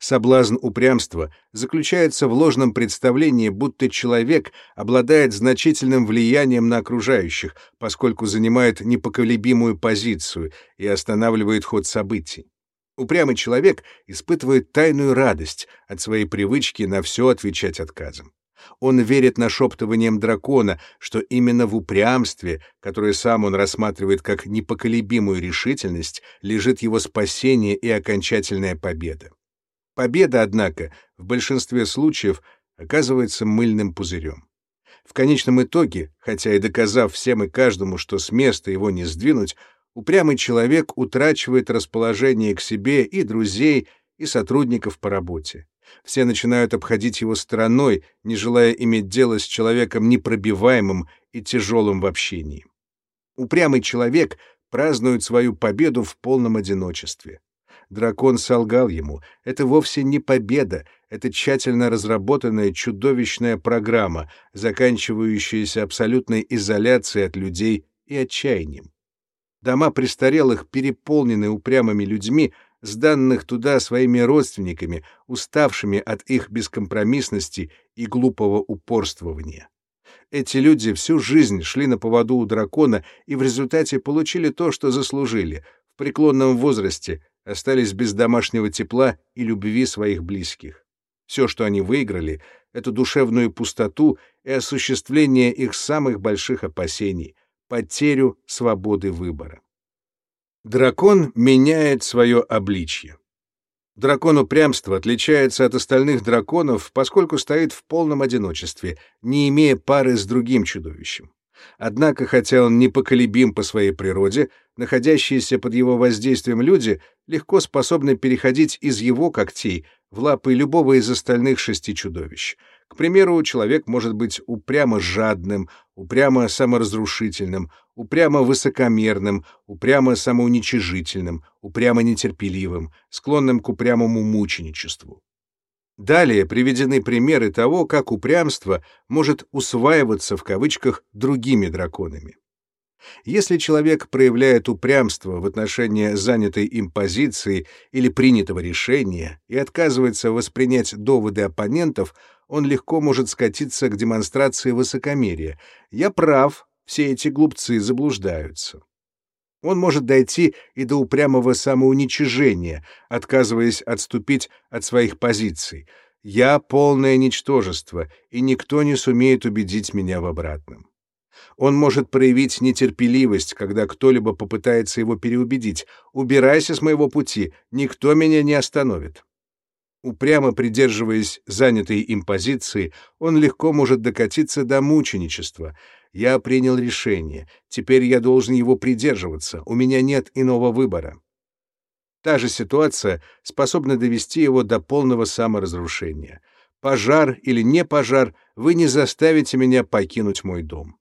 Соблазн упрямства заключается в ложном представлении, будто человек обладает значительным влиянием на окружающих, поскольку занимает непоколебимую позицию и останавливает ход событий. Упрямый человек испытывает тайную радость от своей привычки на все отвечать отказом. Он верит нашептываниям дракона, что именно в упрямстве, которое сам он рассматривает как непоколебимую решительность, лежит его спасение и окончательная победа. Победа, однако, в большинстве случаев оказывается мыльным пузырем. В конечном итоге, хотя и доказав всем и каждому, что с места его не сдвинуть, упрямый человек утрачивает расположение к себе и друзей, и сотрудников по работе. Все начинают обходить его стороной, не желая иметь дело с человеком непробиваемым и тяжелым в общении. Упрямый человек празднует свою победу в полном одиночестве. Дракон солгал ему. Это вовсе не победа, это тщательно разработанная чудовищная программа, заканчивающаяся абсолютной изоляцией от людей и отчаянием. Дома престарелых переполнены упрямыми людьми, сданных туда своими родственниками, уставшими от их бескомпромиссности и глупого упорствования. Эти люди всю жизнь шли на поводу у дракона и в результате получили то, что заслужили. В преклонном возрасте остались без домашнего тепла и любви своих близких. Все, что они выиграли, — это душевную пустоту и осуществление их самых больших опасений — потерю свободы выбора. Дракон меняет свое обличье. Дракон упрямства отличается от остальных драконов, поскольку стоит в полном одиночестве, не имея пары с другим чудовищем. Однако, хотя он непоколебим по своей природе, находящиеся под его воздействием люди легко способны переходить из его когтей в лапы любого из остальных шести чудовищ. К примеру, человек может быть упрямо жадным, упрямо саморазрушительным, упрямо высокомерным, упрямо самоуничижительным, упрямо нетерпеливым, склонным к упрямому мученичеству. Далее приведены примеры того, как упрямство может «усваиваться» в кавычках другими драконами. Если человек проявляет упрямство в отношении занятой им позиции или принятого решения и отказывается воспринять доводы оппонентов, он легко может скатиться к демонстрации высокомерия. «Я прав, все эти глупцы заблуждаются». Он может дойти и до упрямого самоуничижения, отказываясь отступить от своих позиций. «Я — полное ничтожество, и никто не сумеет убедить меня в обратном». Он может проявить нетерпеливость, когда кто-либо попытается его переубедить. «Убирайся с моего пути, никто меня не остановит». Упрямо придерживаясь занятой им позиции, он легко может докатиться до мученичества — я принял решение. Теперь я должен его придерживаться. У меня нет иного выбора. Та же ситуация способна довести его до полного саморазрушения. Пожар или не пожар, вы не заставите меня покинуть мой дом.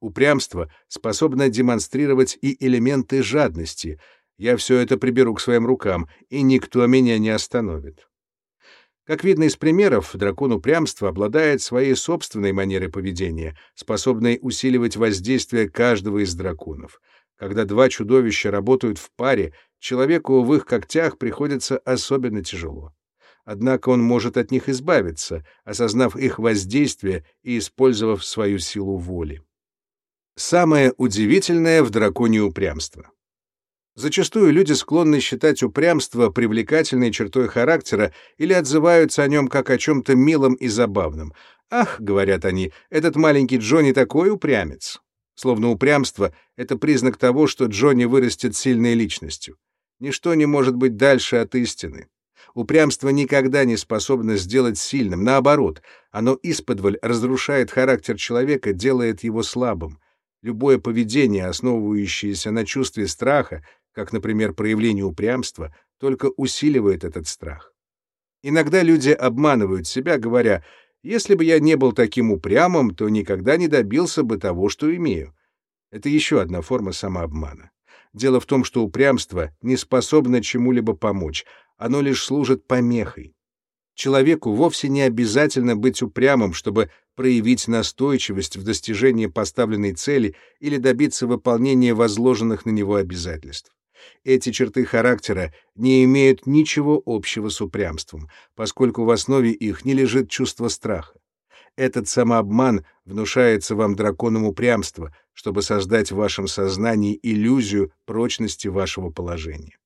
Упрямство способно демонстрировать и элементы жадности. Я все это приберу к своим рукам, и никто меня не остановит. Как видно из примеров, дракон упрямства обладает своей собственной манерой поведения, способной усиливать воздействие каждого из драконов. Когда два чудовища работают в паре, человеку в их когтях приходится особенно тяжело. Однако он может от них избавиться, осознав их воздействие и использовав свою силу воли. Самое удивительное в драконе упрямство. Зачастую люди склонны считать упрямство привлекательной чертой характера или отзываются о нем как о чем-то милом и забавном. «Ах», — говорят они, — «этот маленький Джонни такой упрямец». Словно упрямство — это признак того, что Джонни вырастет сильной личностью. Ничто не может быть дальше от истины. Упрямство никогда не способно сделать сильным, наоборот, оно исподволь разрушает характер человека, делает его слабым. Любое поведение, основывающееся на чувстве страха, как, например, проявление упрямства, только усиливает этот страх. Иногда люди обманывают себя, говоря, «Если бы я не был таким упрямым, то никогда не добился бы того, что имею». Это еще одна форма самообмана. Дело в том, что упрямство не способно чему-либо помочь, оно лишь служит помехой. Человеку вовсе не обязательно быть упрямым, чтобы проявить настойчивость в достижении поставленной цели или добиться выполнения возложенных на него обязательств. Эти черты характера не имеют ничего общего с упрямством, поскольку в основе их не лежит чувство страха. Этот самообман внушается вам драконом упрямства, чтобы создать в вашем сознании иллюзию прочности вашего положения.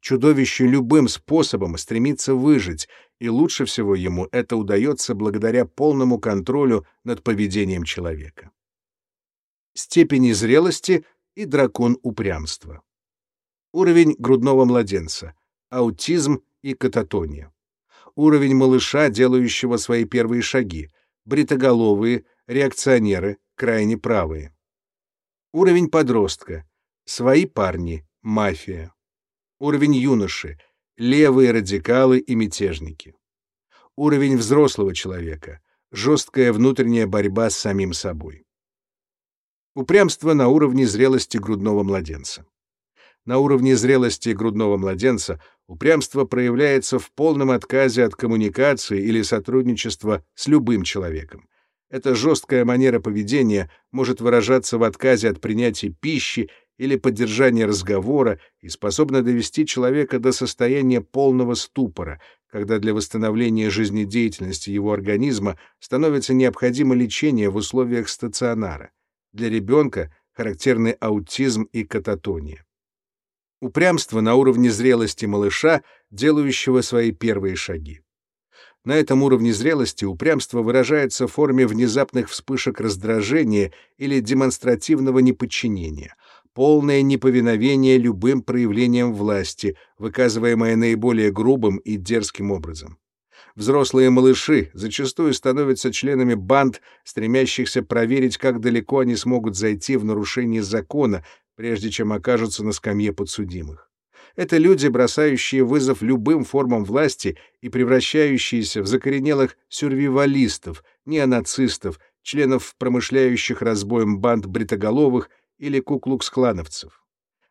Чудовище любым способом стремится выжить, и лучше всего ему это удается благодаря полному контролю над поведением человека. Степени зрелости и дракон упрямства. Уровень грудного младенца, аутизм и кататония. Уровень малыша, делающего свои первые шаги. Бритоголовые, реакционеры, крайне правые. Уровень подростка. Свои парни, мафия. Уровень юноши. Левые радикалы и мятежники. Уровень взрослого человека. Жесткая внутренняя борьба с самим собой. Упрямство на уровне зрелости грудного младенца. На уровне зрелости грудного младенца упрямство проявляется в полном отказе от коммуникации или сотрудничества с любым человеком. Эта жесткая манера поведения может выражаться в отказе от принятия пищи или поддержания разговора и способна довести человека до состояния полного ступора, когда для восстановления жизнедеятельности его организма становится необходимо лечение в условиях стационара. Для ребенка характерны аутизм и кататония. Упрямство на уровне зрелости малыша, делающего свои первые шаги. На этом уровне зрелости упрямство выражается в форме внезапных вспышек раздражения или демонстративного неподчинения, полное неповиновение любым проявлениям власти, выказываемое наиболее грубым и дерзким образом. Взрослые малыши зачастую становятся членами банд, стремящихся проверить, как далеко они смогут зайти в нарушении закона, прежде чем окажутся на скамье подсудимых. Это люди, бросающие вызов любым формам власти и превращающиеся в закоренелых сюрвивалистов, неонацистов, членов промышляющих разбоем банд бритоголовых или куклукс-клановцев.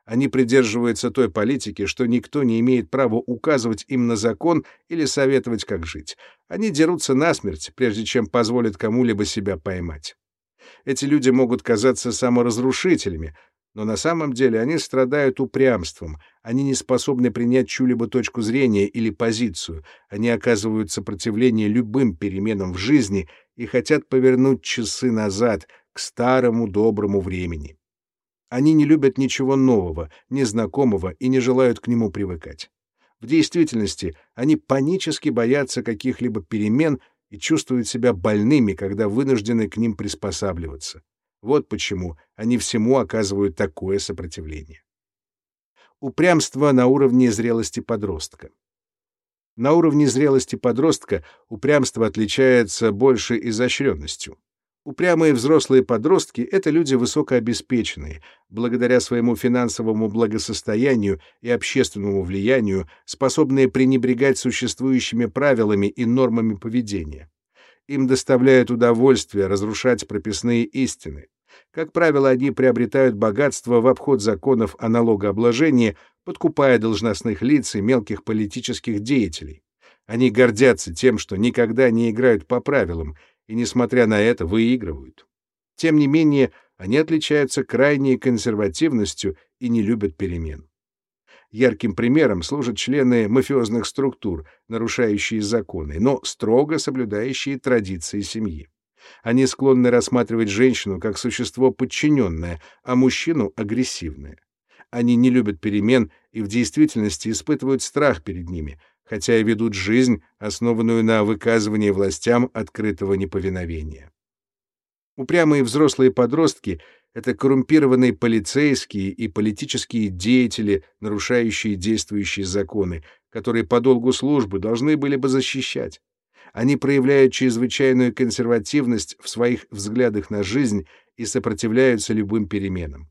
Они придерживаются той политики, что никто не имеет права указывать им на закон или советовать, как жить. Они дерутся насмерть, прежде чем позволят кому-либо себя поймать. Эти люди могут казаться саморазрушителями, но на самом деле они страдают упрямством, они не способны принять чью-либо точку зрения или позицию, они оказывают сопротивление любым переменам в жизни и хотят повернуть часы назад, к старому доброму времени. Они не любят ничего нового, незнакомого и не желают к нему привыкать. В действительности они панически боятся каких-либо перемен и чувствуют себя больными, когда вынуждены к ним приспосабливаться. Вот почему они всему оказывают такое сопротивление. Упрямство на уровне зрелости подростка. На уровне зрелости подростка упрямство отличается большей изощренностью. Упрямые взрослые подростки — это люди высокообеспеченные, благодаря своему финансовому благосостоянию и общественному влиянию, способные пренебрегать существующими правилами и нормами поведения. Им доставляет удовольствие разрушать прописные истины. Как правило, они приобретают богатство в обход законов о налогообложении, подкупая должностных лиц и мелких политических деятелей. Они гордятся тем, что никогда не играют по правилам, и, несмотря на это, выигрывают. Тем не менее, они отличаются крайней консервативностью и не любят перемен. Ярким примером служат члены мафиозных структур, нарушающие законы, но строго соблюдающие традиции семьи. Они склонны рассматривать женщину как существо подчиненное, а мужчину — агрессивное. Они не любят перемен и в действительности испытывают страх перед ними, хотя и ведут жизнь, основанную на выказывании властям открытого неповиновения. Упрямые взрослые подростки это коррумпированные полицейские и политические деятели, нарушающие действующие законы, которые по долгу службы должны были бы защищать. Они проявляют чрезвычайную консервативность в своих взглядах на жизнь и сопротивляются любым переменам.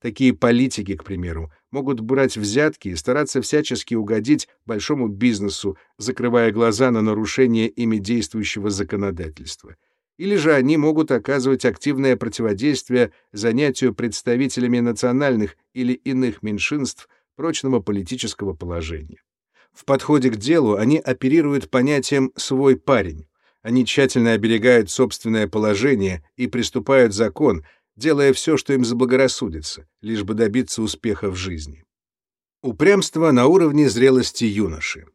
Такие политики, к примеру, могут брать взятки и стараться всячески угодить большому бизнесу, закрывая глаза на нарушение ими действующего законодательства — или же они могут оказывать активное противодействие занятию представителями национальных или иных меньшинств прочного политического положения. В подходе к делу они оперируют понятием «свой парень». Они тщательно оберегают собственное положение и приступают закон, делая все, что им заблагорассудится, лишь бы добиться успеха в жизни. Упрямство на уровне зрелости юноши.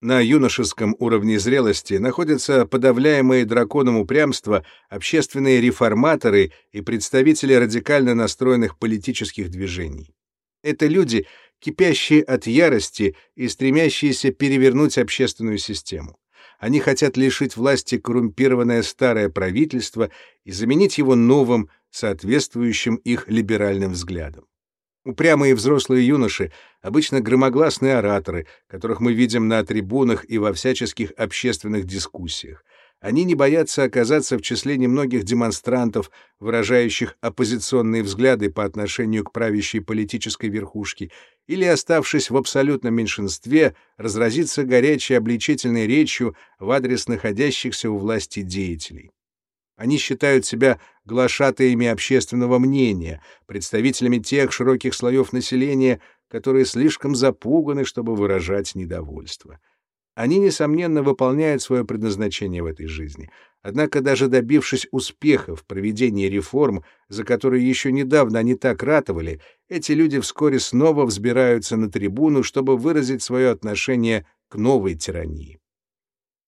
На юношеском уровне зрелости находятся подавляемые драконом упрямства общественные реформаторы и представители радикально настроенных политических движений. Это люди, кипящие от ярости и стремящиеся перевернуть общественную систему. Они хотят лишить власти коррумпированное старое правительство и заменить его новым, соответствующим их либеральным взглядам. Упрямые взрослые юноши — обычно громогласные ораторы, которых мы видим на трибунах и во всяческих общественных дискуссиях. Они не боятся оказаться в числе немногих демонстрантов, выражающих оппозиционные взгляды по отношению к правящей политической верхушке, или, оставшись в абсолютном меньшинстве, разразиться горячей обличительной речью в адрес находящихся у власти деятелей. Они считают себя глашатаями общественного мнения, представителями тех широких слоев населения, которые слишком запуганы, чтобы выражать недовольство. Они, несомненно, выполняют свое предназначение в этой жизни. Однако, даже добившись успеха в проведении реформ, за которые еще недавно они так ратовали, эти люди вскоре снова взбираются на трибуну, чтобы выразить свое отношение к новой тирании.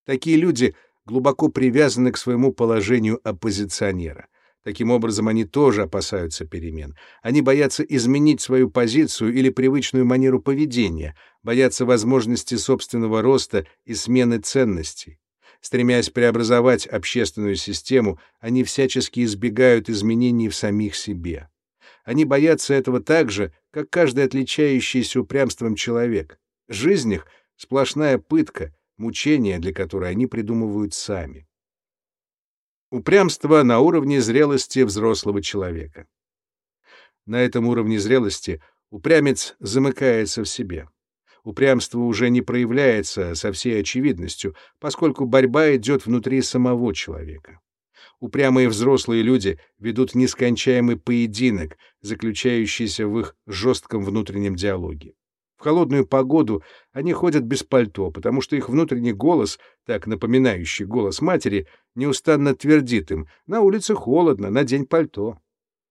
Такие люди глубоко привязаны к своему положению оппозиционера. Таким образом, они тоже опасаются перемен. Они боятся изменить свою позицию или привычную манеру поведения, боятся возможности собственного роста и смены ценностей. Стремясь преобразовать общественную систему, они всячески избегают изменений в самих себе. Они боятся этого так же, как каждый отличающийся упрямством человек. Жизнь их — сплошная пытка, мучение, для которой они придумывают сами. Упрямство на уровне зрелости взрослого человека. На этом уровне зрелости упрямец замыкается в себе. Упрямство уже не проявляется со всей очевидностью, поскольку борьба идет внутри самого человека. Упрямые взрослые люди ведут нескончаемый поединок, заключающийся в их жестком внутреннем диалоге. В холодную погоду они ходят без пальто, потому что их внутренний голос, так напоминающий голос матери, неустанно твердит им «на улице холодно, надень пальто».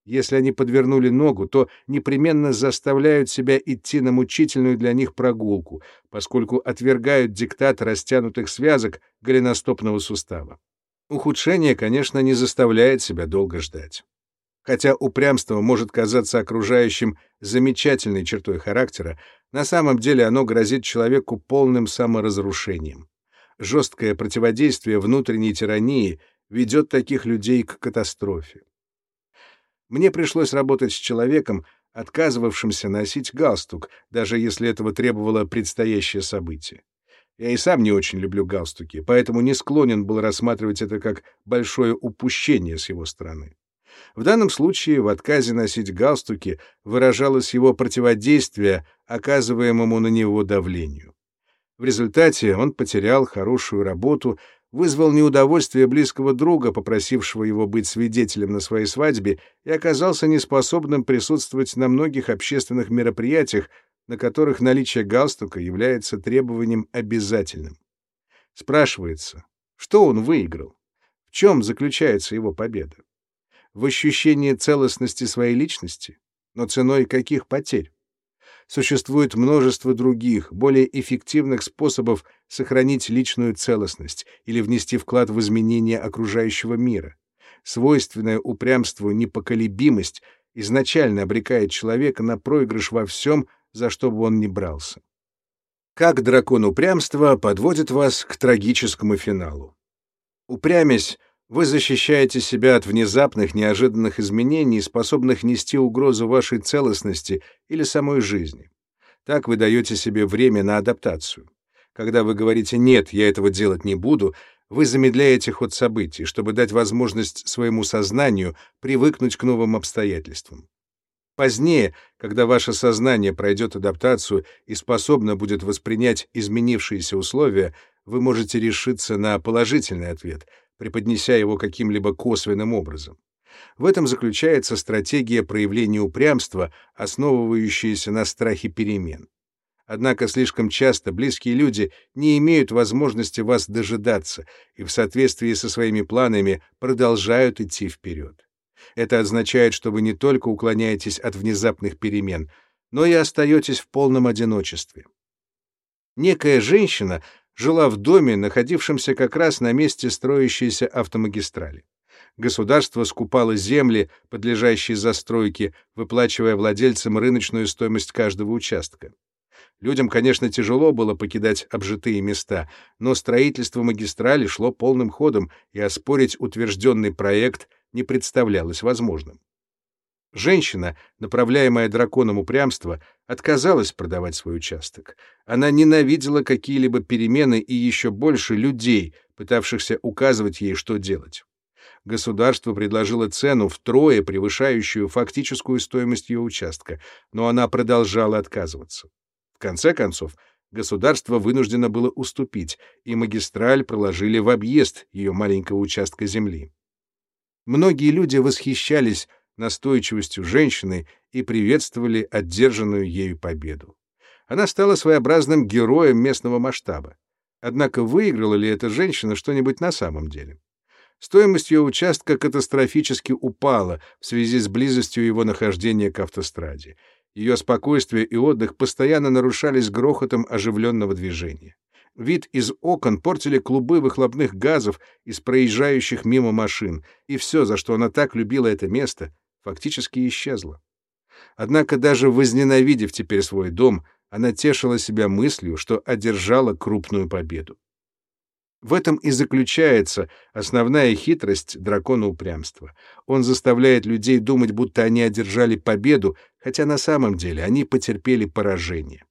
Если они подвернули ногу, то непременно заставляют себя идти на мучительную для них прогулку, поскольку отвергают диктат растянутых связок голеностопного сустава. Ухудшение, конечно, не заставляет себя долго ждать. Хотя упрямство может казаться окружающим замечательной чертой характера, на самом деле оно грозит человеку полным саморазрушением. Жесткое противодействие внутренней тирании ведет таких людей к катастрофе. Мне пришлось работать с человеком, отказывавшимся носить галстук, даже если этого требовало предстоящее событие. Я и сам не очень люблю галстуки, поэтому не склонен был рассматривать это как большое упущение с его стороны. В данном случае в отказе носить галстуки выражалось его противодействие оказываемому на него давлению. В результате он потерял хорошую работу, вызвал неудовольствие близкого друга, попросившего его быть свидетелем на своей свадьбе, и оказался неспособным присутствовать на многих общественных мероприятиях, на которых наличие галстука является требованием обязательным. Спрашивается, что он выиграл? В чем заключается его победа? в ощущении целостности своей личности, но ценой каких потерь? Существует множество других, более эффективных способов сохранить личную целостность или внести вклад в изменение окружающего мира. Свойственное упрямству непоколебимость изначально обрекает человека на проигрыш во всем, за что бы он ни брался. Как дракон упрямства подводит вас к трагическому финалу. Упрямясь, вы защищаете себя от внезапных, неожиданных изменений, способных нести угрозу вашей целостности или самой жизни. Так вы даете себе время на адаптацию. Когда вы говорите «нет, я этого делать не буду», вы замедляете ход событий, чтобы дать возможность своему сознанию привыкнуть к новым обстоятельствам. Позднее, когда ваше сознание пройдет адаптацию и способно будет воспринять изменившиеся условия, вы можете решиться на положительный ответ — преподнеся его каким-либо косвенным образом. В этом заключается стратегия проявления упрямства, основывающаяся на страхе перемен. Однако слишком часто близкие люди не имеют возможности вас дожидаться и в соответствии со своими планами продолжают идти вперед. Это означает, что вы не только уклоняетесь от внезапных перемен, но и остаетесь в полном одиночестве. Некая женщина жила в доме, находившемся как раз на месте строящейся автомагистрали. Государство скупало земли, подлежащие застройке, выплачивая владельцам рыночную стоимость каждого участка. Людям, конечно, тяжело было покидать обжитые места, но строительство магистрали шло полным ходом, и оспорить утвержденный проект не представлялось возможным. Женщина, направляемая драконом упрямства, отказалась продавать свой участок. Она ненавидела какие-либо перемены и еще больше людей, пытавшихся указывать ей, что делать. Государство предложило цену втрое превышающую фактическую стоимость ее участка, но она продолжала отказываться. В конце концов, государство вынуждено было уступить, и магистраль проложили в объезд ее маленького участка земли. Многие люди восхищались настойчивостью женщины и приветствовали одержанную ею победу. Она стала своеобразным героем местного масштаба. Однако выиграла ли эта женщина что-нибудь на самом деле? Стоимость ее участка катастрофически упала в связи с близостью его нахождения к автостраде. Ее спокойствие и отдых постоянно нарушались грохотом оживленного движения. Вид из окон портили клубы выхлопных газов из проезжающих мимо машин, и все, за что она так любила это место, фактически исчезла. Однако даже возненавидев теперь свой дом, она тешила себя мыслью, что одержала крупную победу. В этом и заключается основная хитрость дракона упрямства. Он заставляет людей думать, будто они одержали победу, хотя на самом деле они потерпели поражение.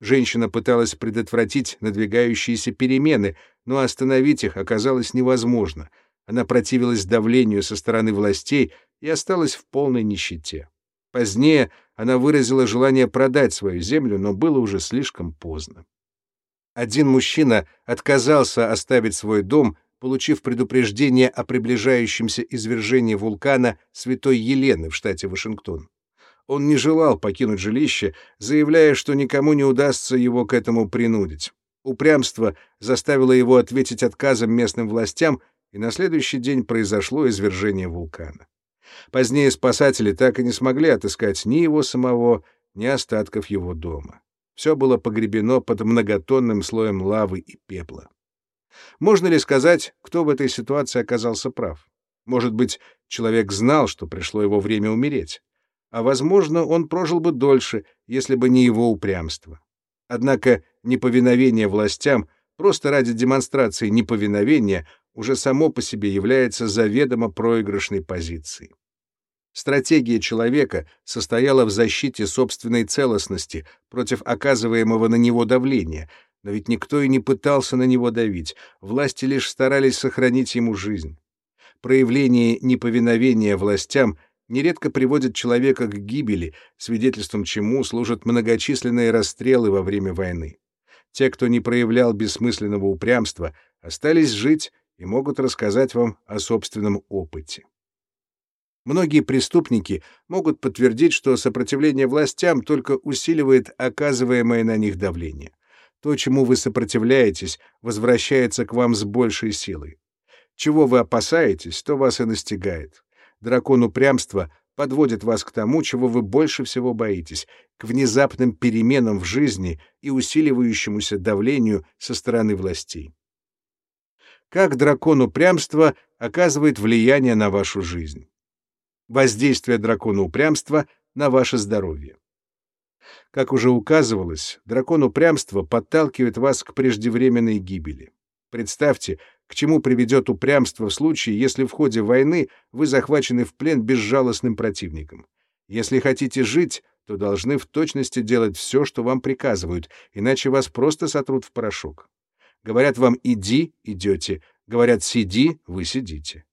Женщина пыталась предотвратить надвигающиеся перемены, но остановить их оказалось невозможно. Она противилась давлению со стороны властей и осталась в полной нищете. Позднее она выразила желание продать свою землю, но было уже слишком поздно. Один мужчина отказался оставить свой дом, получив предупреждение о приближающемся извержении вулкана Святой Елены в штате Вашингтон. Он не желал покинуть жилище, заявляя, что никому не удастся его к этому принудить. Упрямство заставило его ответить отказом местным властям, и на следующий день произошло извержение вулкана. Позднее спасатели так и не смогли отыскать ни его самого, ни остатков его дома. Все было погребено под многотонным слоем лавы и пепла. Можно ли сказать, кто в этой ситуации оказался прав? Может быть, человек знал, что пришло его время умереть. А, возможно, он прожил бы дольше, если бы не его упрямство. Однако неповиновение властям просто ради демонстрации неповиновения уже само по себе является заведомо проигрышной позицией. Стратегия человека состояла в защите собственной целостности против оказываемого на него давления, но ведь никто и не пытался на него давить, власти лишь старались сохранить ему жизнь. Проявление неповиновения властям нередко приводит человека к гибели, свидетельством чему служат многочисленные расстрелы во время войны. Те, кто не проявлял бессмысленного упрямства, остались жить и могут рассказать вам о собственном опыте. Многие преступники могут подтвердить, что сопротивление властям только усиливает оказываемое на них давление. То, чему вы сопротивляетесь, возвращается к вам с большей силой. Чего вы опасаетесь, то вас и настигает. Дракон упрямства подводит вас к тому, чего вы больше всего боитесь, к внезапным переменам в жизни и усиливающемуся давлению со стороны властей. Как дракон упрямства оказывает влияние на вашу жизнь? Воздействие дракона упрямства на ваше здоровье. Как уже указывалось, дракон упрямства подталкивает вас к преждевременной гибели. Представьте, к чему приведет упрямство в случае, если в ходе войны вы захвачены в плен безжалостным противником. Если хотите жить, то должны в точности делать все, что вам приказывают, иначе вас просто сотрут в порошок. Говорят вам «иди» — идете, говорят «сиди» — вы сидите.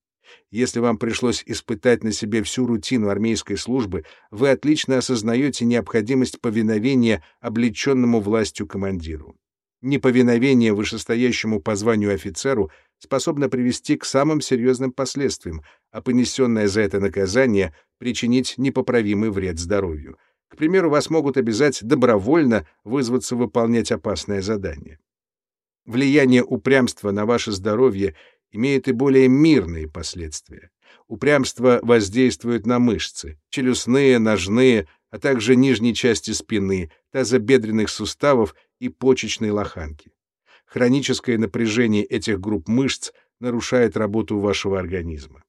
Если вам пришлось испытать на себе всю рутину армейской службы, вы отлично осознаете необходимость повиновения облеченному властью командиру. Неповиновение вышестоящему по званию офицеру способно привести к самым серьезным последствиям, а понесенное за это наказание причинить непоправимый вред здоровью. К примеру, вас могут обязать добровольно вызваться выполнять опасное задание. Влияние упрямства на ваше здоровье имеет и более мирные последствия. Упрямство воздействует на мышцы, челюстные, ножные, а также нижней части спины, тазобедренных суставов и почечной лоханки. Хроническое напряжение этих групп мышц нарушает работу вашего организма.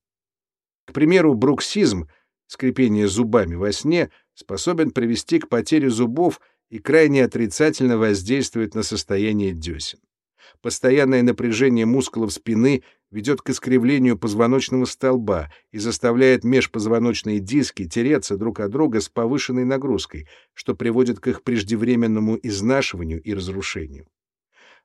К примеру, бруксизм, скрипение зубами во сне, способен привести к потере зубов и крайне отрицательно воздействует на состояние десен. Постоянное напряжение мускулов спины ведет к искривлению позвоночного столба и заставляет межпозвоночные диски тереться друг от друга с повышенной нагрузкой, что приводит к их преждевременному изнашиванию и разрушению.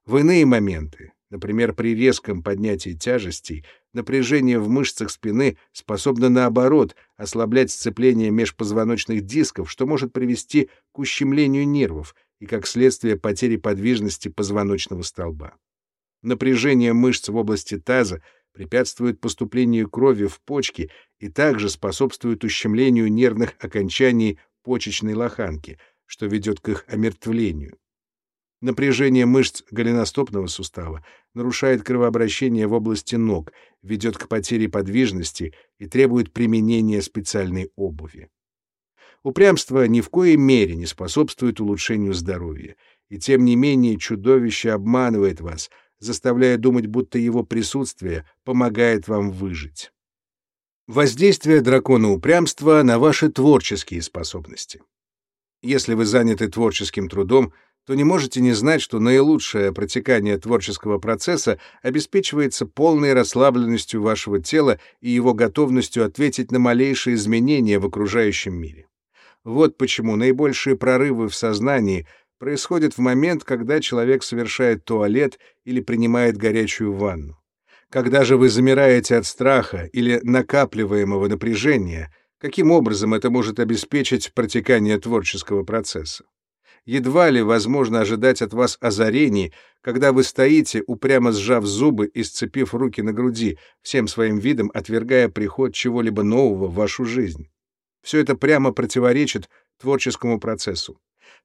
В иные моменты, например, при резком поднятии тяжестей, напряжение в мышцах спины способно, наоборот, ослаблять сцепление межпозвоночных дисков, что может привести к ущемлению нервов и, как следствие, потери подвижности позвоночного столба. Напряжение мышц в области таза препятствует поступлению крови в почки и также способствует ущемлению нервных окончаний почечной лоханки, что ведет к их омертвлению. Напряжение мышц голеностопного сустава нарушает кровообращение в области ног, ведет к потере подвижности и требует применения специальной обуви. Упрямство ни в коей мере не способствует улучшению здоровья, и тем не менее чудовище обманывает вас, заставляя думать, будто его присутствие помогает вам выжить. Воздействие дракона упрямства на ваши творческие способности. Если вы заняты творческим трудом, то не можете не знать, что наилучшее протекание творческого процесса обеспечивается полной расслабленностью вашего тела и его готовностью ответить на малейшие изменения в окружающем мире. Вот почему наибольшие прорывы в сознании происходят в момент, когда человек совершает туалет или принимает горячую ванну. Когда же вы замираете от страха или накапливаемого напряжения, каким образом это может обеспечить протекание творческого процесса? едва ли возможно ожидать от вас озарений, когда вы стоите, упрямо сжав зубы и сцепив руки на груди, всем своим видом отвергая приход чего-либо нового в вашу жизнь. Все это прямо противоречит творческому процессу.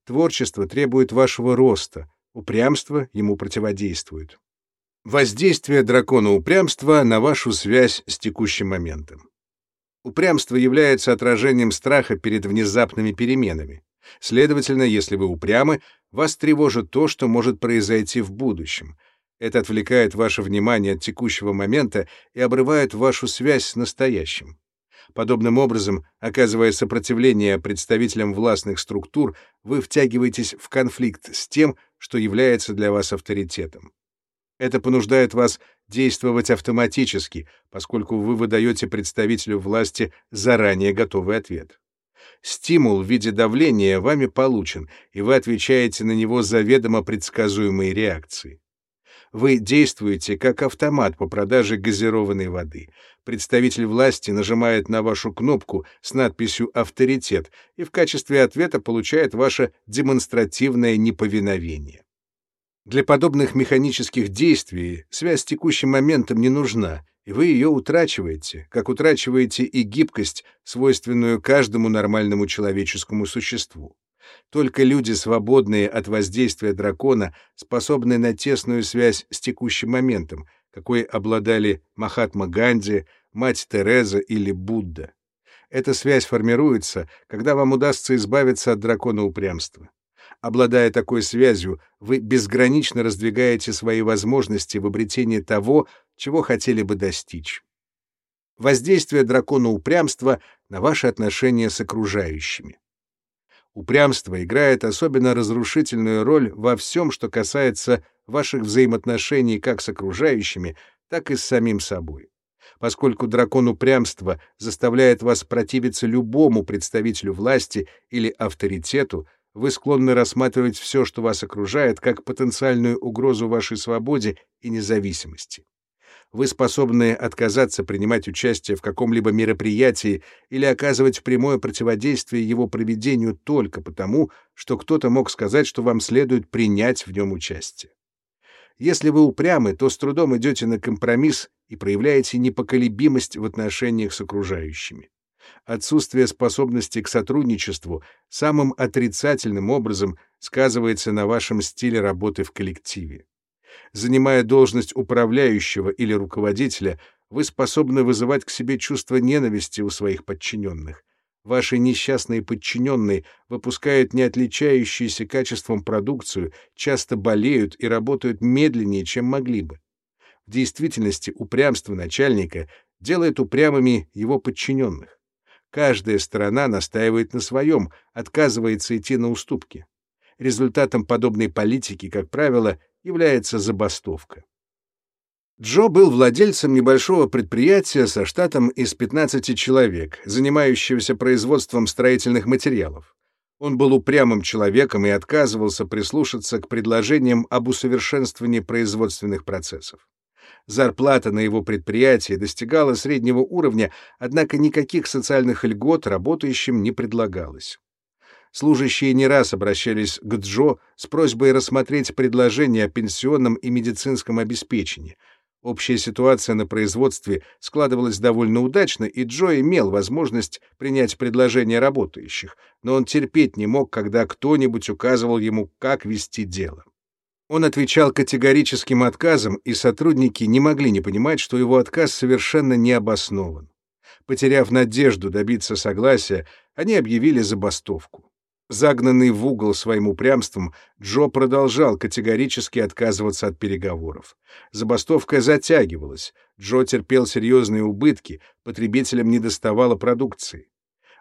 Творчество требует вашего роста, упрямство ему противодействует. Воздействие дракона упрямства на вашу связь с текущим моментом. Упрямство является отражением страха перед внезапными переменами. Следовательно, если вы упрямы, вас тревожит то, что может произойти в будущем. Это отвлекает ваше внимание от текущего момента и обрывает вашу связь с настоящим. Подобным образом, оказывая сопротивление представителям властных структур, вы втягиваетесь в конфликт с тем, что является для вас авторитетом. Это понуждает вас действовать автоматически, поскольку вы выдаете представителю власти заранее готовый ответ. Стимул в виде давления вами получен, и вы отвечаете на него заведомо предсказуемой реакцией. Вы действуете как автомат по продаже газированной воды. Представитель власти нажимает на вашу кнопку с надписью «Авторитет» и в качестве ответа получает ваше демонстративное неповиновение. Для подобных механических действий связь с текущим моментом не нужна, и вы ее утрачиваете, как утрачиваете и гибкость, свойственную каждому нормальному человеческому существу. Только люди, свободные от воздействия дракона, способны на тесную связь с текущим моментом, какой обладали Махатма Ганди, мать Тереза или Будда. Эта связь формируется, когда вам удастся избавиться от дракона упрямства. Обладая такой связью, вы безгранично раздвигаете свои возможности в обретении того, чего хотели бы достичь. Воздействие дракона упрямства на ваши отношения с окружающими. Упрямство играет особенно разрушительную роль во всем, что касается ваших взаимоотношений как с окружающими, так и с самим собой. Поскольку дракон упрямства заставляет вас противиться любому представителю власти или авторитету, вы склонны рассматривать все, что вас окружает, как потенциальную угрозу вашей свободе и независимости вы способны отказаться принимать участие в каком-либо мероприятии или оказывать прямое противодействие его проведению только потому, что кто-то мог сказать, что вам следует принять в нем участие. Если вы упрямы, то с трудом идете на компромисс и проявляете непоколебимость в отношениях с окружающими. Отсутствие способности к сотрудничеству самым отрицательным образом сказывается на вашем стиле работы в коллективе. Занимая должность управляющего или руководителя, вы способны вызывать к себе чувство ненависти у своих подчиненных. Ваши несчастные подчиненные выпускают не отличающуюся качеством продукцию, часто болеют и работают медленнее, чем могли бы. В действительности упрямство начальника делает упрямыми его подчиненных. Каждая сторона настаивает на своем, отказывается идти на уступки. Результатом подобной политики, как правило, является забастовка. Джо был владельцем небольшого предприятия со штатом из 15 человек, занимающегося производством строительных материалов. Он был упрямым человеком и отказывался прислушаться к предложениям об усовершенствовании производственных процессов. Зарплата на его предприятии достигала среднего уровня, однако никаких социальных льгот работающим не предлагалось. Служащие не раз обращались к Джо с просьбой рассмотреть предложение о пенсионном и медицинском обеспечении — Общая ситуация на производстве складывалась довольно удачно, и Джо имел возможность принять предложения работающих, но он терпеть не мог, когда кто-нибудь указывал ему, как вести дело. Он отвечал категорическим отказом, и сотрудники не могли не понимать, что его отказ совершенно не обоснован. Потеряв надежду добиться согласия, они объявили забастовку. Загнанный в угол своим упрямством, Джо продолжал категорически отказываться от переговоров. Забастовка затягивалась, Джо терпел серьезные убытки, потребителям не доставало продукции.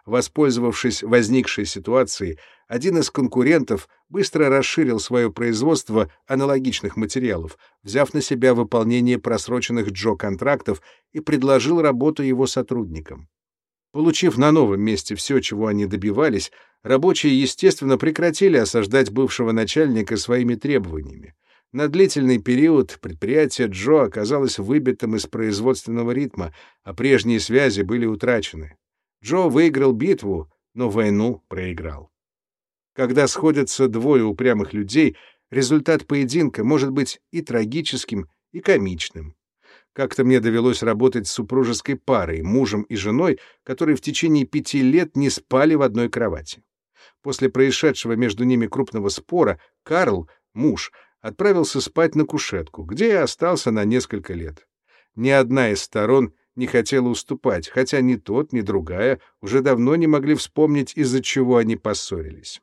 Воспользовавшись возникшей ситуацией, один из конкурентов быстро расширил свое производство аналогичных материалов, взяв на себя выполнение просроченных Джо контрактов и предложил работу его сотрудникам. Получив на новом месте все, чего они добивались, рабочие, естественно, прекратили осаждать бывшего начальника своими требованиями. На длительный период предприятие Джо оказалось выбитым из производственного ритма, а прежние связи были утрачены. Джо выиграл битву, но войну проиграл. Когда сходятся двое упрямых людей, результат поединка может быть и трагическим, и комичным. Как-то мне довелось работать с супружеской парой, мужем и женой, которые в течение пяти лет не спали в одной кровати. После происшедшего между ними крупного спора Карл, муж, отправился спать на кушетку, где и остался на несколько лет. Ни одна из сторон не хотела уступать, хотя ни тот, ни другая уже давно не могли вспомнить, из-за чего они поссорились.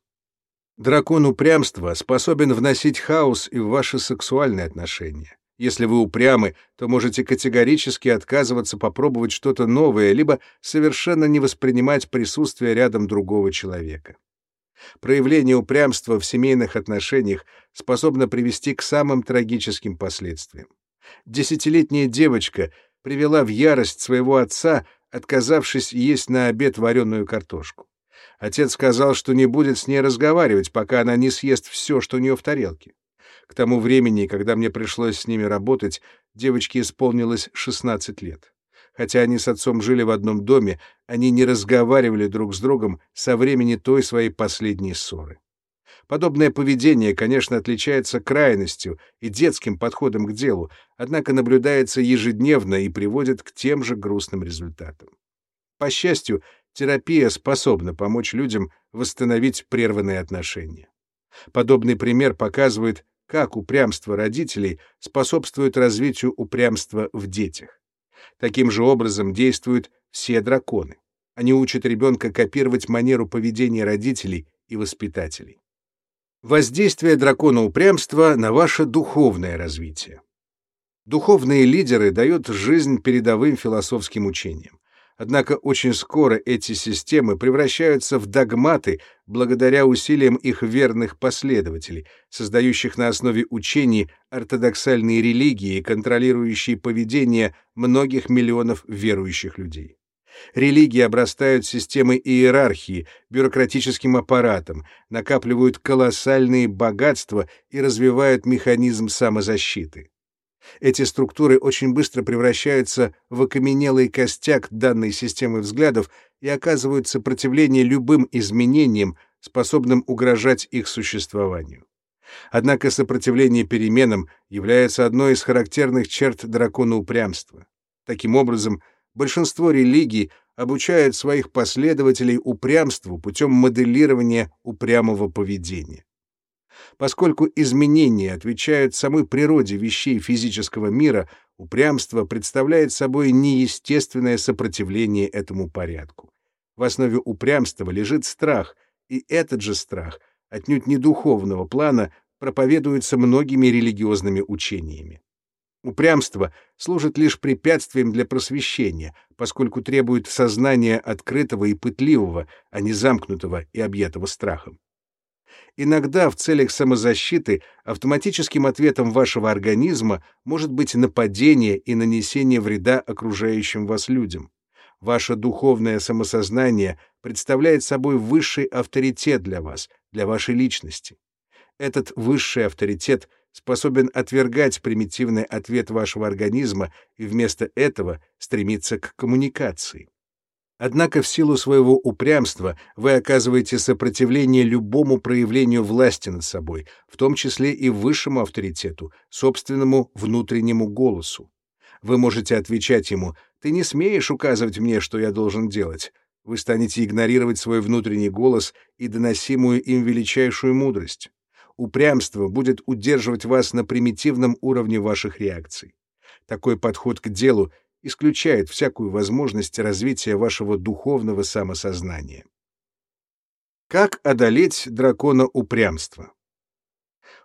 Дракон упрямства способен вносить хаос и в ваши сексуальные отношения. Если вы упрямы, то можете категорически отказываться попробовать что-то новое, либо совершенно не воспринимать присутствие рядом другого человека. Проявление упрямства в семейных отношениях способно привести к самым трагическим последствиям. Десятилетняя девочка привела в ярость своего отца, отказавшись есть на обед вареную картошку. Отец сказал, что не будет с ней разговаривать, пока она не съест все, что у нее в тарелке. К тому времени, когда мне пришлось с ними работать, девочке исполнилось 16 лет. Хотя они с отцом жили в одном доме, они не разговаривали друг с другом со времени той своей последней ссоры. Подобное поведение, конечно, отличается крайностью и детским подходом к делу, однако наблюдается ежедневно и приводит к тем же грустным результатам. По счастью, терапия способна помочь людям восстановить прерванные отношения. Подобный пример показывает, как упрямство родителей способствует развитию упрямства в детях. Таким же образом действуют все драконы. Они учат ребенка копировать манеру поведения родителей и воспитателей. Воздействие дракона упрямства на ваше духовное развитие. Духовные лидеры дают жизнь передовым философским учениям. Однако очень скоро эти системы превращаются в догматы благодаря усилиям их верных последователей, создающих на основе учений ортодоксальные религии, контролирующие поведение многих миллионов верующих людей. Религии обрастают системой иерархии, бюрократическим аппаратом, накапливают колоссальные богатства и развивают механизм самозащиты. Эти структуры очень быстро превращаются в окаменелый костяк данной системы взглядов и оказывают сопротивление любым изменениям, способным угрожать их существованию. Однако сопротивление переменам является одной из характерных черт дракона упрямства. Таким образом, большинство религий обучают своих последователей упрямству путем моделирования упрямого поведения. Поскольку изменения отвечают самой природе вещей физического мира, упрямство представляет собой неестественное сопротивление этому порядку. В основе упрямства лежит страх, и этот же страх, отнюдь не духовного плана, проповедуется многими религиозными учениями. Упрямство служит лишь препятствием для просвещения, поскольку требует сознания открытого и пытливого, а не замкнутого и объятого страхом. Иногда в целях самозащиты автоматическим ответом вашего организма может быть нападение и нанесение вреда окружающим вас людям. Ваше духовное самосознание представляет собой высший авторитет для вас, для вашей личности. Этот высший авторитет способен отвергать примитивный ответ вашего организма и вместо этого стремиться к коммуникации. Однако в силу своего упрямства вы оказываете сопротивление любому проявлению власти над собой, в том числе и высшему авторитету, собственному внутреннему голосу. Вы можете отвечать ему «Ты не смеешь указывать мне, что я должен делать». Вы станете игнорировать свой внутренний голос и доносимую им величайшую мудрость. Упрямство будет удерживать вас на примитивном уровне ваших реакций. Такой подход к делу исключает всякую возможность развития вашего духовного самосознания. Как одолеть дракона упрямства?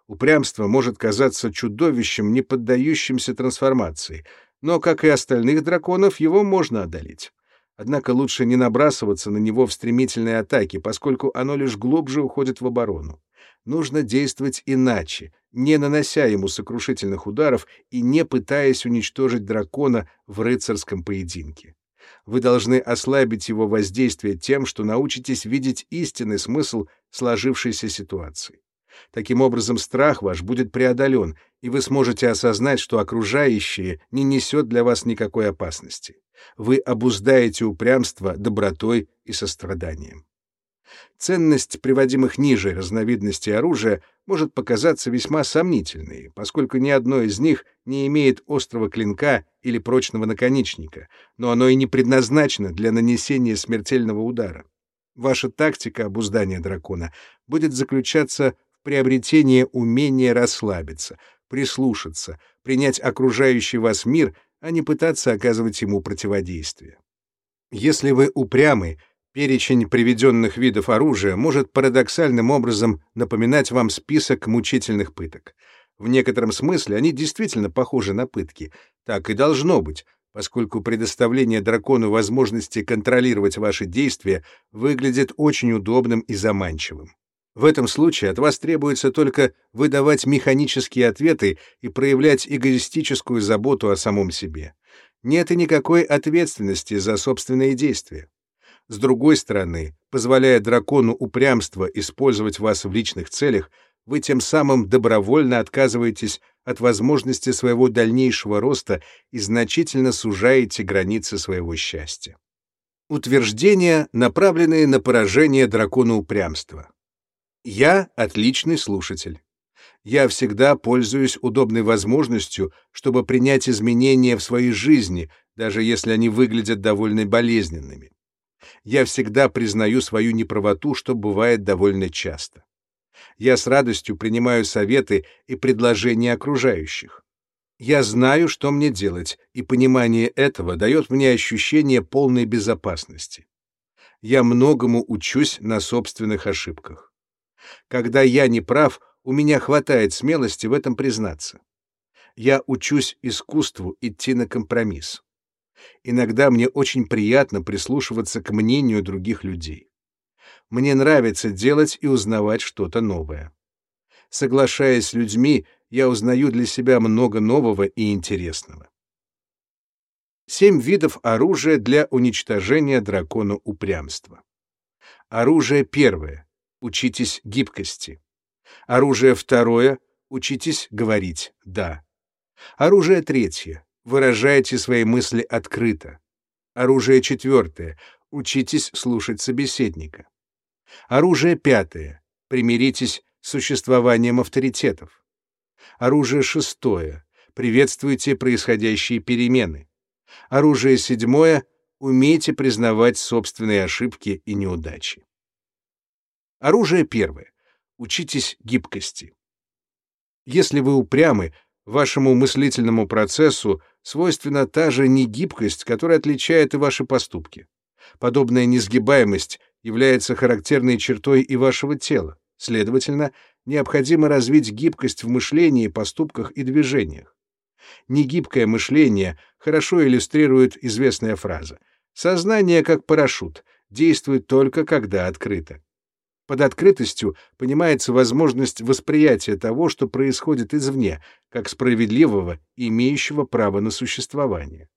Упрямство может казаться чудовищем, не поддающимся трансформации, но, как и остальных драконов, его можно одолеть. Однако лучше не набрасываться на него в стремительной атаке, поскольку оно лишь глубже уходит в оборону. Нужно действовать иначе, не нанося ему сокрушительных ударов и не пытаясь уничтожить дракона в рыцарском поединке. Вы должны ослабить его воздействие тем, что научитесь видеть истинный смысл сложившейся ситуации. Таким образом, страх ваш будет преодолен, и вы сможете осознать, что окружающее не несет для вас никакой опасности. Вы обуздаете упрямство добротой и состраданием. Ценность приводимых ниже разновидностей оружия может показаться весьма сомнительной, поскольку ни одно из них не имеет острого клинка или прочного наконечника, но оно и не предназначено для нанесения смертельного удара. Ваша тактика обуздания дракона будет заключаться в приобретении умения расслабиться, прислушаться, принять окружающий вас мир, а не пытаться оказывать ему противодействие. Если вы упрямый, Перечень приведенных видов оружия может парадоксальным образом напоминать вам список мучительных пыток. В некотором смысле они действительно похожи на пытки. Так и должно быть, поскольку предоставление дракону возможности контролировать ваши действия выглядит очень удобным и заманчивым. В этом случае от вас требуется только выдавать механические ответы и проявлять эгоистическую заботу о самом себе. Нет и никакой ответственности за собственные действия. С другой стороны, позволяя дракону упрямства использовать вас в личных целях, вы тем самым добровольно отказываетесь от возможности своего дальнейшего роста и значительно сужаете границы своего счастья. Утверждения, направленные на поражение дракона упрямства. Я отличный слушатель. Я всегда пользуюсь удобной возможностью, чтобы принять изменения в своей жизни, даже если они выглядят довольно болезненными я всегда признаю свою неправоту, что бывает довольно часто. Я с радостью принимаю советы и предложения окружающих. Я знаю, что мне делать, и понимание этого дает мне ощущение полной безопасности. Я многому учусь на собственных ошибках. Когда я не прав, у меня хватает смелости в этом признаться. Я учусь искусству идти на компромисс. Иногда мне очень приятно прислушиваться к мнению других людей. Мне нравится делать и узнавать что-то новое. Соглашаясь с людьми, я узнаю для себя много нового и интересного. Семь видов оружия для уничтожения дракона упрямства. Оружие первое. Учитесь гибкости. Оружие второе. Учитесь говорить «да». Оружие третье. Выражайте свои мысли открыто. Оружие четвертое. Учитесь слушать собеседника. Оружие пятое. Примиритесь с существованием авторитетов. Оружие шестое. Приветствуйте происходящие перемены. Оружие седьмое. Умейте признавать собственные ошибки и неудачи. Оружие первое. Учитесь гибкости. Если вы упрямы, вашему мыслительному процессу свойственна та же негибкость, которая отличает и ваши поступки. Подобная несгибаемость является характерной чертой и вашего тела. Следовательно, необходимо развить гибкость в мышлении, поступках и движениях. Негибкое мышление хорошо иллюстрирует известная фраза «Сознание, как парашют, действует только когда открыто». Под открытостью понимается возможность восприятия того, что происходит извне, как справедливого, имеющего право на существование.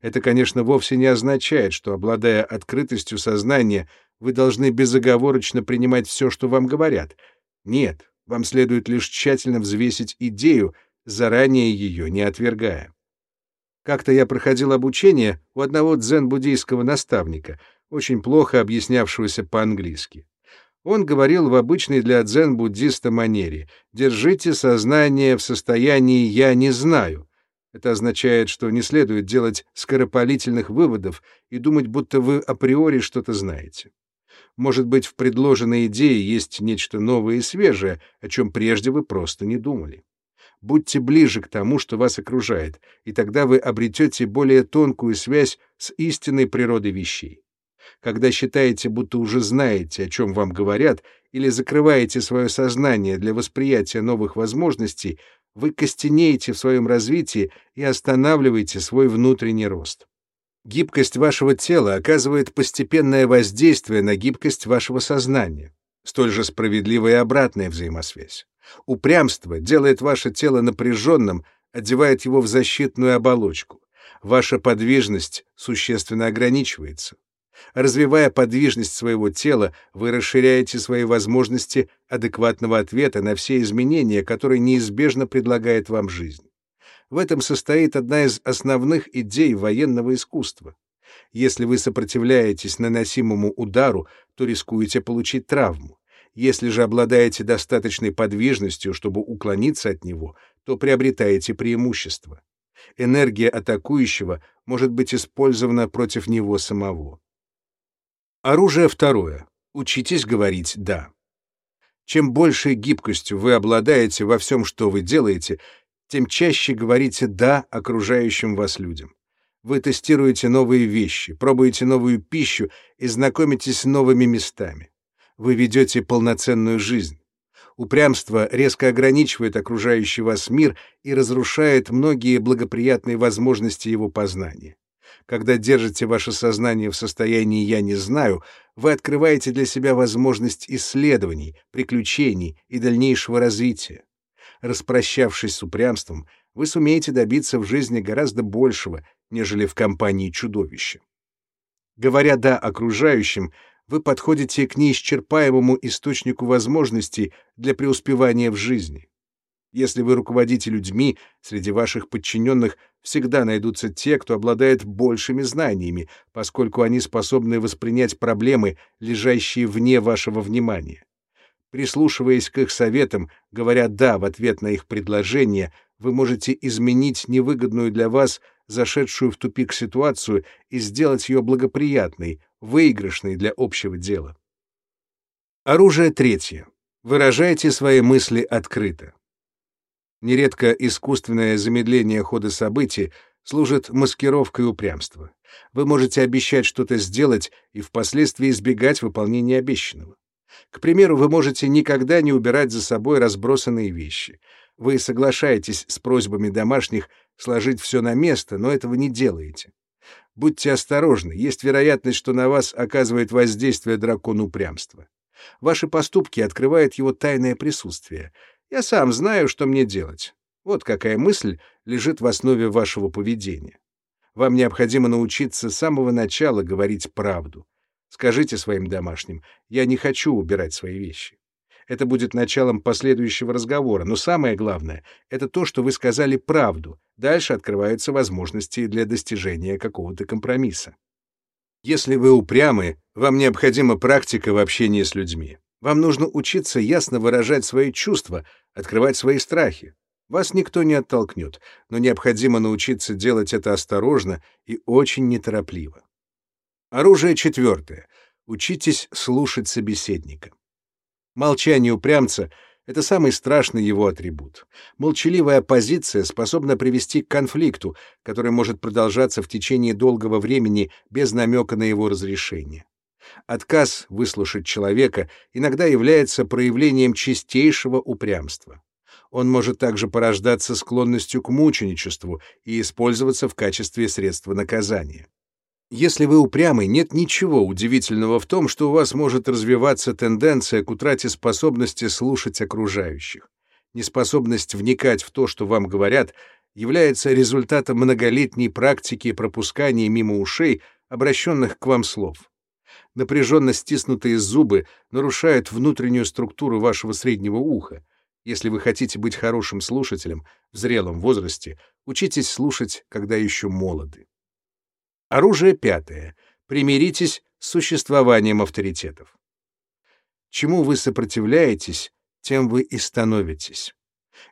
Это, конечно, вовсе не означает, что, обладая открытостью сознания, вы должны безоговорочно принимать все, что вам говорят. Нет, вам следует лишь тщательно взвесить идею, заранее ее не отвергая. Как-то я проходил обучение у одного дзен-буддийского наставника, очень плохо объяснявшегося по-английски. Он говорил в обычной для дзен-буддиста манере «Держите сознание в состоянии «я не знаю». Это означает, что не следует делать скоропалительных выводов и думать, будто вы априори что-то знаете. Может быть, в предложенной идее есть нечто новое и свежее, о чем прежде вы просто не думали. Будьте ближе к тому, что вас окружает, и тогда вы обретете более тонкую связь с истинной природой вещей когда считаете, будто уже знаете, о чем вам говорят, или закрываете свое сознание для восприятия новых возможностей, вы костенеете в своем развитии и останавливаете свой внутренний рост. Гибкость вашего тела оказывает постепенное воздействие на гибкость вашего сознания. Столь же справедливая и обратная взаимосвязь. Упрямство делает ваше тело напряженным, одевает его в защитную оболочку. Ваша подвижность существенно ограничивается. Развивая подвижность своего тела, вы расширяете свои возможности адекватного ответа на все изменения, которые неизбежно предлагает вам жизнь. В этом состоит одна из основных идей военного искусства. Если вы сопротивляетесь наносимому удару, то рискуете получить травму. Если же обладаете достаточной подвижностью, чтобы уклониться от него, то приобретаете преимущество. Энергия атакующего может быть использована против него самого. Оружие второе. Учитесь говорить «да». Чем большей гибкостью вы обладаете во всем, что вы делаете, тем чаще говорите «да» окружающим вас людям. Вы тестируете новые вещи, пробуете новую пищу и знакомитесь с новыми местами. Вы ведете полноценную жизнь. Упрямство резко ограничивает окружающий вас мир и разрушает многие благоприятные возможности его познания. Когда держите ваше сознание в состоянии «я не знаю», вы открываете для себя возможность исследований, приключений и дальнейшего развития. Распрощавшись с упрямством, вы сумеете добиться в жизни гораздо большего, нежели в компании чудовища. Говоря «да» окружающим, вы подходите к неисчерпаемому источнику возможностей для преуспевания в жизни. Если вы руководите людьми, среди ваших подчиненных всегда найдутся те, кто обладает большими знаниями, поскольку они способны воспринять проблемы, лежащие вне вашего внимания. Прислушиваясь к их советам, говоря «да» в ответ на их предложения, вы можете изменить невыгодную для вас, зашедшую в тупик ситуацию и сделать ее благоприятной, выигрышной для общего дела. Оружие третье. Выражайте свои мысли открыто. Нередко искусственное замедление хода событий служит маскировкой упрямства. Вы можете обещать что-то сделать и впоследствии избегать выполнения обещанного. К примеру, вы можете никогда не убирать за собой разбросанные вещи. Вы соглашаетесь с просьбами домашних сложить все на место, но этого не делаете. Будьте осторожны, есть вероятность, что на вас оказывает воздействие дракон упрямства. Ваши поступки открывают его тайное присутствие — я сам знаю, что мне делать. Вот какая мысль лежит в основе вашего поведения. Вам необходимо научиться с самого начала говорить правду. Скажите своим домашним, я не хочу убирать свои вещи. Это будет началом последующего разговора, но самое главное — это то, что вы сказали правду. Дальше открываются возможности для достижения какого-то компромисса. Если вы упрямы, вам необходима практика в общении с людьми. Вам нужно учиться ясно выражать свои чувства, открывать свои страхи. Вас никто не оттолкнет, но необходимо научиться делать это осторожно и очень неторопливо. Оружие четвертое. Учитесь слушать собеседника. Молчание упрямца — это самый страшный его атрибут. Молчаливая позиция способна привести к конфликту, который может продолжаться в течение долгого времени без намека на его разрешение. Отказ выслушать человека иногда является проявлением чистейшего упрямства. Он может также порождаться склонностью к мученичеству и использоваться в качестве средства наказания. Если вы упрямый, нет ничего удивительного в том, что у вас может развиваться тенденция к утрате способности слушать окружающих. Неспособность вникать в то, что вам говорят, является результатом многолетней практики пропускания мимо ушей обращенных к вам слов. Напряженно стиснутые зубы нарушают внутреннюю структуру вашего среднего уха. Если вы хотите быть хорошим слушателем в зрелом возрасте, учитесь слушать, когда еще молоды. Оружие пятое. Примиритесь с существованием авторитетов. Чему вы сопротивляетесь, тем вы и становитесь.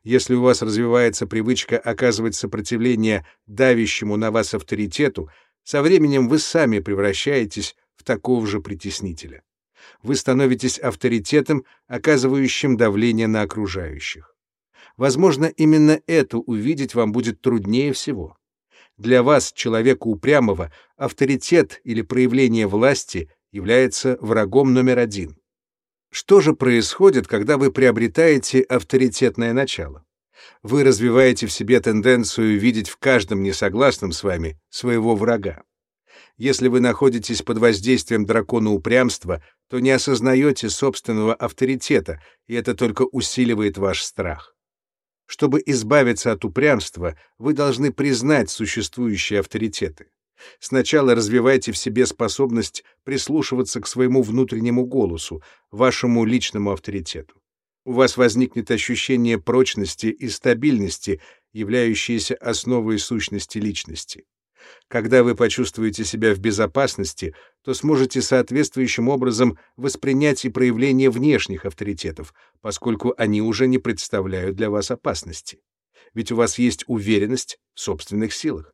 Если у вас развивается привычка оказывать сопротивление давящему на вас авторитету, со временем вы сами превращаетесь такого же притеснителя. Вы становитесь авторитетом, оказывающим давление на окружающих. Возможно, именно это увидеть вам будет труднее всего. Для вас, человека упрямого, авторитет или проявление власти является врагом номер один. Что же происходит, когда вы приобретаете авторитетное начало? Вы развиваете в себе тенденцию видеть в каждом несогласном с вами своего врага. Если вы находитесь под воздействием дракона упрямства, то не осознаете собственного авторитета, и это только усиливает ваш страх. Чтобы избавиться от упрямства, вы должны признать существующие авторитеты. Сначала развивайте в себе способность прислушиваться к своему внутреннему голосу, вашему личному авторитету. У вас возникнет ощущение прочности и стабильности, являющиеся основой сущности личности. Когда вы почувствуете себя в безопасности, то сможете соответствующим образом воспринять и проявление внешних авторитетов, поскольку они уже не представляют для вас опасности. Ведь у вас есть уверенность в собственных силах.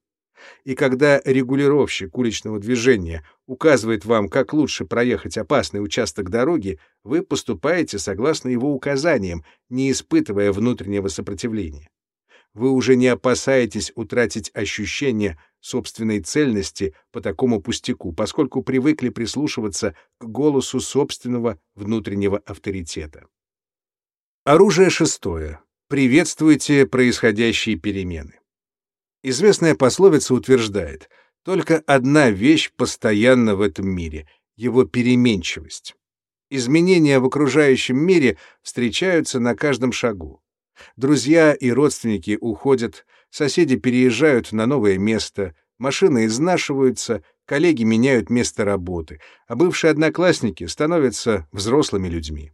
И когда регулировщик уличного движения указывает вам, как лучше проехать опасный участок дороги, вы поступаете согласно его указаниям, не испытывая внутреннего сопротивления. Вы уже не опасаетесь утратить ощущение собственной цельности по такому пустяку, поскольку привыкли прислушиваться к голосу собственного внутреннего авторитета. Оружие шестое. Приветствуйте происходящие перемены. Известная пословица утверждает, только одна вещь постоянна в этом мире — его переменчивость. Изменения в окружающем мире встречаются на каждом шагу. Друзья и родственники уходят, соседи переезжают на новое место, машины изнашиваются, коллеги меняют место работы, а бывшие одноклассники становятся взрослыми людьми.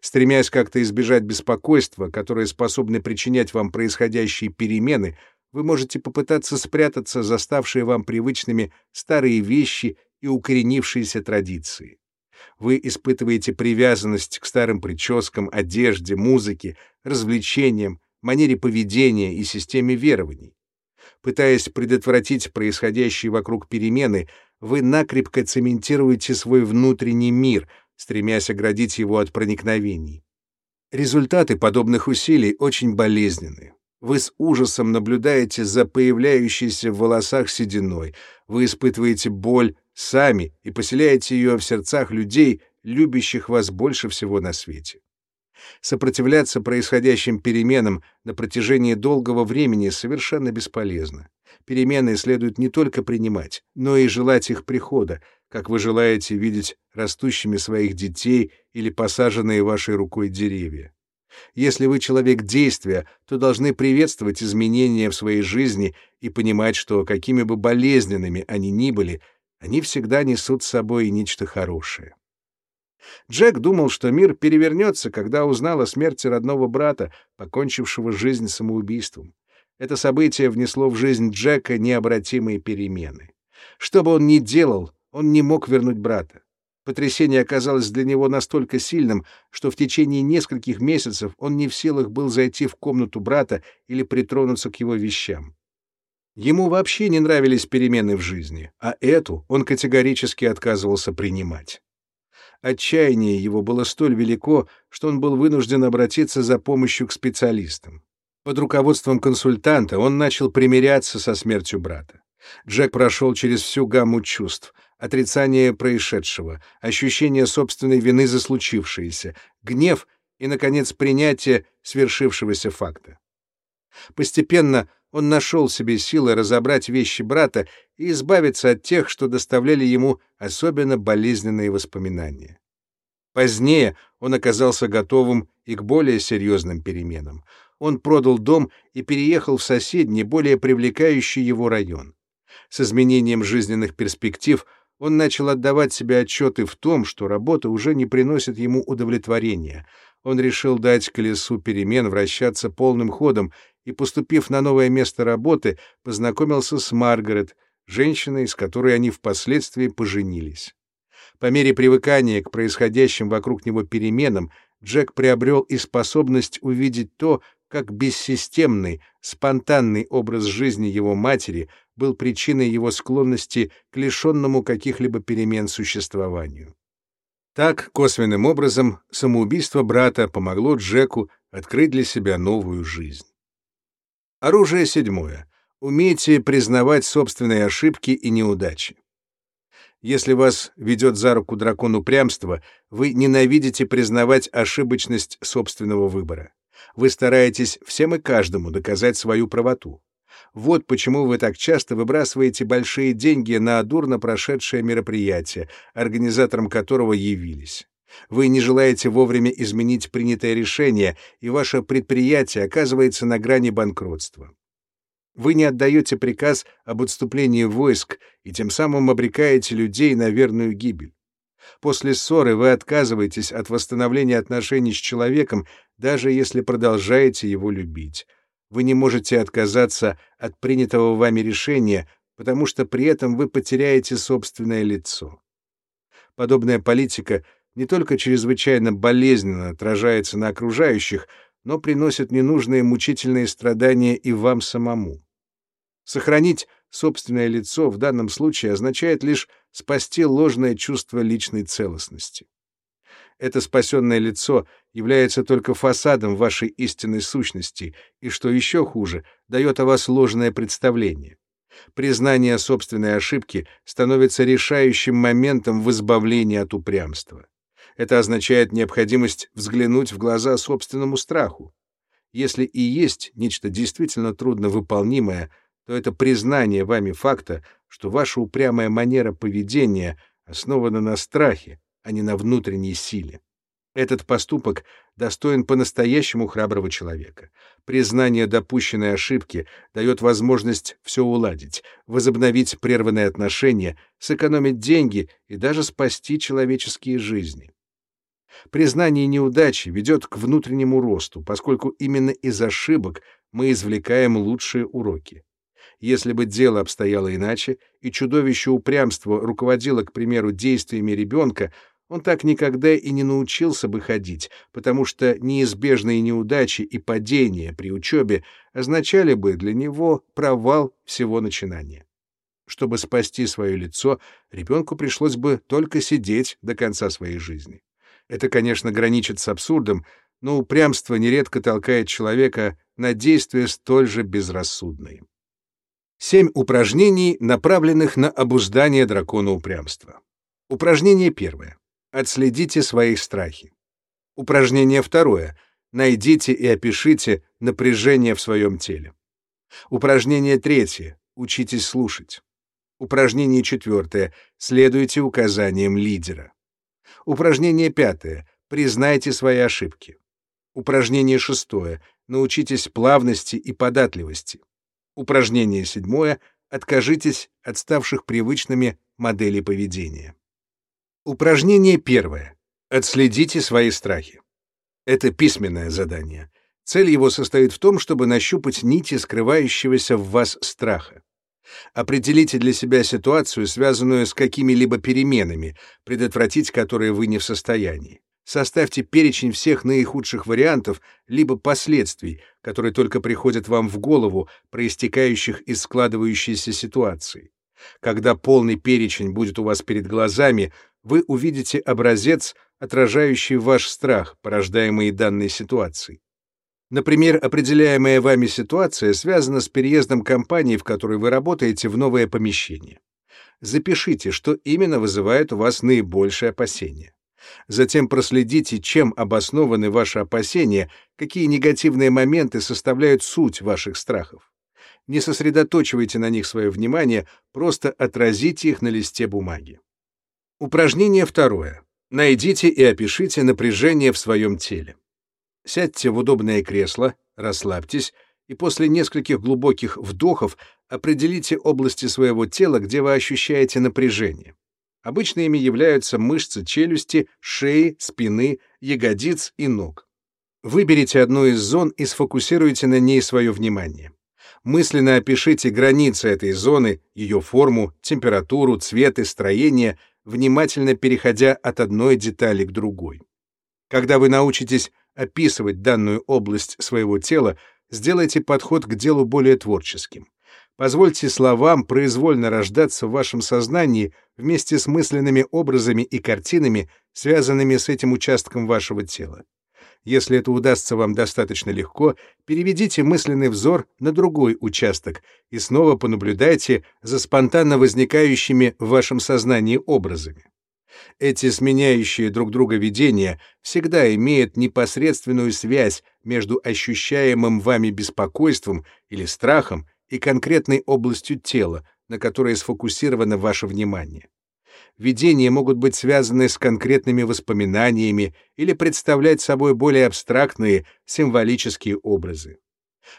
Стремясь как-то избежать беспокойства, которое способны причинять вам происходящие перемены, вы можете попытаться спрятаться за ставшие вам привычными старые вещи и укоренившиеся традиции. Вы испытываете привязанность к старым прическам, одежде, музыке, развлечениям, манере поведения и системе верований. Пытаясь предотвратить происходящие вокруг перемены, вы накрепко цементируете свой внутренний мир, стремясь оградить его от проникновений. Результаты подобных усилий очень болезненны. Вы с ужасом наблюдаете за появляющейся в волосах сединой. Вы испытываете боль сами и поселяете ее в сердцах людей, любящих вас больше всего на свете. Сопротивляться происходящим переменам на протяжении долгого времени совершенно бесполезно. Перемены следует не только принимать, но и желать их прихода, как вы желаете видеть растущими своих детей или посаженные вашей рукой деревья. Если вы человек действия, то должны приветствовать изменения в своей жизни и понимать, что какими бы болезненными они ни были, они всегда несут с собой нечто хорошее. Джек думал, что мир перевернется, когда узнал о смерти родного брата, покончившего жизнь самоубийством. Это событие внесло в жизнь Джека необратимые перемены. Что бы он ни делал, он не мог вернуть брата. Потрясение оказалось для него настолько сильным, что в течение нескольких месяцев он не в силах был зайти в комнату брата или притронуться к его вещам. Ему вообще не нравились перемены в жизни, а эту он категорически отказывался принимать. Отчаяние его было столь велико, что он был вынужден обратиться за помощью к специалистам. Под руководством консультанта он начал примиряться со смертью брата. Джек прошел через всю гамму чувств — отрицание происшедшего, ощущение собственной вины за случившееся, гнев и, наконец, принятие свершившегося факта. Постепенно он нашел себе силы разобрать вещи брата и избавиться от тех, что доставляли ему особенно болезненные воспоминания. Позднее он оказался готовым и к более серьезным переменам. Он продал дом и переехал в соседний, более привлекающий его район. С изменением жизненных перспектив он начал отдавать себе отчеты в том, что работа уже не приносит ему удовлетворения. Он решил дать колесу перемен вращаться полным ходом и, поступив на новое место работы, познакомился с Маргарет, женщиной, с которой они впоследствии поженились. По мере привыкания к происходящим вокруг него переменам Джек приобрел и способность увидеть то, как бессистемный, спонтанный образ жизни его матери был причиной его склонности к лишенному каких-либо перемен существованию. Так, косвенным образом, самоубийство брата помогло Джеку открыть для себя новую жизнь. Оружие седьмое. Умейте признавать собственные ошибки и неудачи. Если вас ведет за руку дракон упрямства, вы ненавидите признавать ошибочность собственного выбора. Вы стараетесь всем и каждому доказать свою правоту. Вот почему вы так часто выбрасываете большие деньги на дурно прошедшее мероприятие, организатором которого явились. Вы не желаете вовремя изменить принятое решение, и ваше предприятие оказывается на грани банкротства. Вы не отдаете приказ об отступлении войск и тем самым обрекаете людей на верную гибель. После ссоры вы отказываетесь от восстановления отношений с человеком, даже если продолжаете его любить. Вы не можете отказаться от принятого вами решения, потому что при этом вы потеряете собственное лицо. Подобная политика не только чрезвычайно болезненно отражается на окружающих, но приносит ненужные мучительные страдания и вам самому. Сохранить собственное лицо в данном случае означает лишь спасти ложное чувство личной целостности. Это спасенное лицо является только фасадом вашей истинной сущности, и, что еще хуже, дает о вас ложное представление. Признание собственной ошибки становится решающим моментом в избавлении от упрямства. Это означает необходимость взглянуть в глаза собственному страху. Если и есть нечто действительно трудновыполнимое, то это признание вами факта, что ваша упрямая манера поведения основана на страхе, а не на внутренней силе. Этот поступок достоин по-настоящему храброго человека. Признание допущенной ошибки дает возможность все уладить, возобновить прерванные отношения, сэкономить деньги и даже спасти человеческие жизни. Признание неудачи ведет к внутреннему росту, поскольку именно из ошибок мы извлекаем лучшие уроки. Если бы дело обстояло иначе, и чудовище упрямства руководило, к примеру, действиями ребенка, он так никогда и не научился бы ходить, потому что неизбежные неудачи и падения при учебе означали бы для него провал всего начинания. Чтобы спасти свое лицо, ребенку пришлось бы только сидеть до конца своей жизни. Это, конечно, граничит с абсурдом, но упрямство нередко толкает человека на действия столь же безрассудные. Семь упражнений, направленных на обуздание дракона упрямства. Упражнение первое. Отследите свои страхи. Упражнение второе. Найдите и опишите напряжение в своем теле. Упражнение третье. Учитесь слушать. Упражнение четвертое. Следуйте указаниям лидера. Упражнение пятое. Признайте свои ошибки. Упражнение шестое. Научитесь плавности и податливости. Упражнение седьмое. Откажитесь от ставших привычными моделей поведения. Упражнение первое. Отследите свои страхи. Это письменное задание. Цель его состоит в том, чтобы нащупать нити скрывающегося в вас страха. Определите для себя ситуацию, связанную с какими-либо переменами, предотвратить которые вы не в состоянии. Составьте перечень всех наихудших вариантов либо последствий, которые только приходят вам в голову, проистекающих из складывающейся ситуации. Когда полный перечень будет у вас перед глазами, вы увидите образец, отражающий ваш страх, порождаемый данной ситуацией. Например, определяемая вами ситуация связана с переездом компании, в которой вы работаете, в новое помещение. Запишите, что именно вызывает у вас наибольшее опасение. Затем проследите, чем обоснованы ваши опасения, какие негативные моменты составляют суть ваших страхов. Не сосредоточивайте на них свое внимание, просто отразите их на листе бумаги. Упражнение второе. Найдите и опишите напряжение в своем теле. Сядьте в удобное кресло, расслабьтесь и после нескольких глубоких вдохов определите области своего тела, где вы ощущаете напряжение. Обычно ими являются мышцы челюсти, шеи, спины, ягодиц и ног. Выберите одну из зон и сфокусируйте на ней свое внимание. Мысленно опишите границы этой зоны, ее форму, температуру, цвет и строение, внимательно переходя от одной детали к другой. Когда вы научитесь описывать данную область своего тела, сделайте подход к делу более творческим. Позвольте словам произвольно рождаться в вашем сознании вместе с мысленными образами и картинами, связанными с этим участком вашего тела. Если это удастся вам достаточно легко, переведите мысленный взор на другой участок и снова понаблюдайте за спонтанно возникающими в вашем сознании образами. Эти сменяющие друг друга видения всегда имеют непосредственную связь между ощущаемым вами беспокойством или страхом и конкретной областью тела, на которой сфокусировано ваше внимание. Видения могут быть связаны с конкретными воспоминаниями или представлять собой более абстрактные символические образы.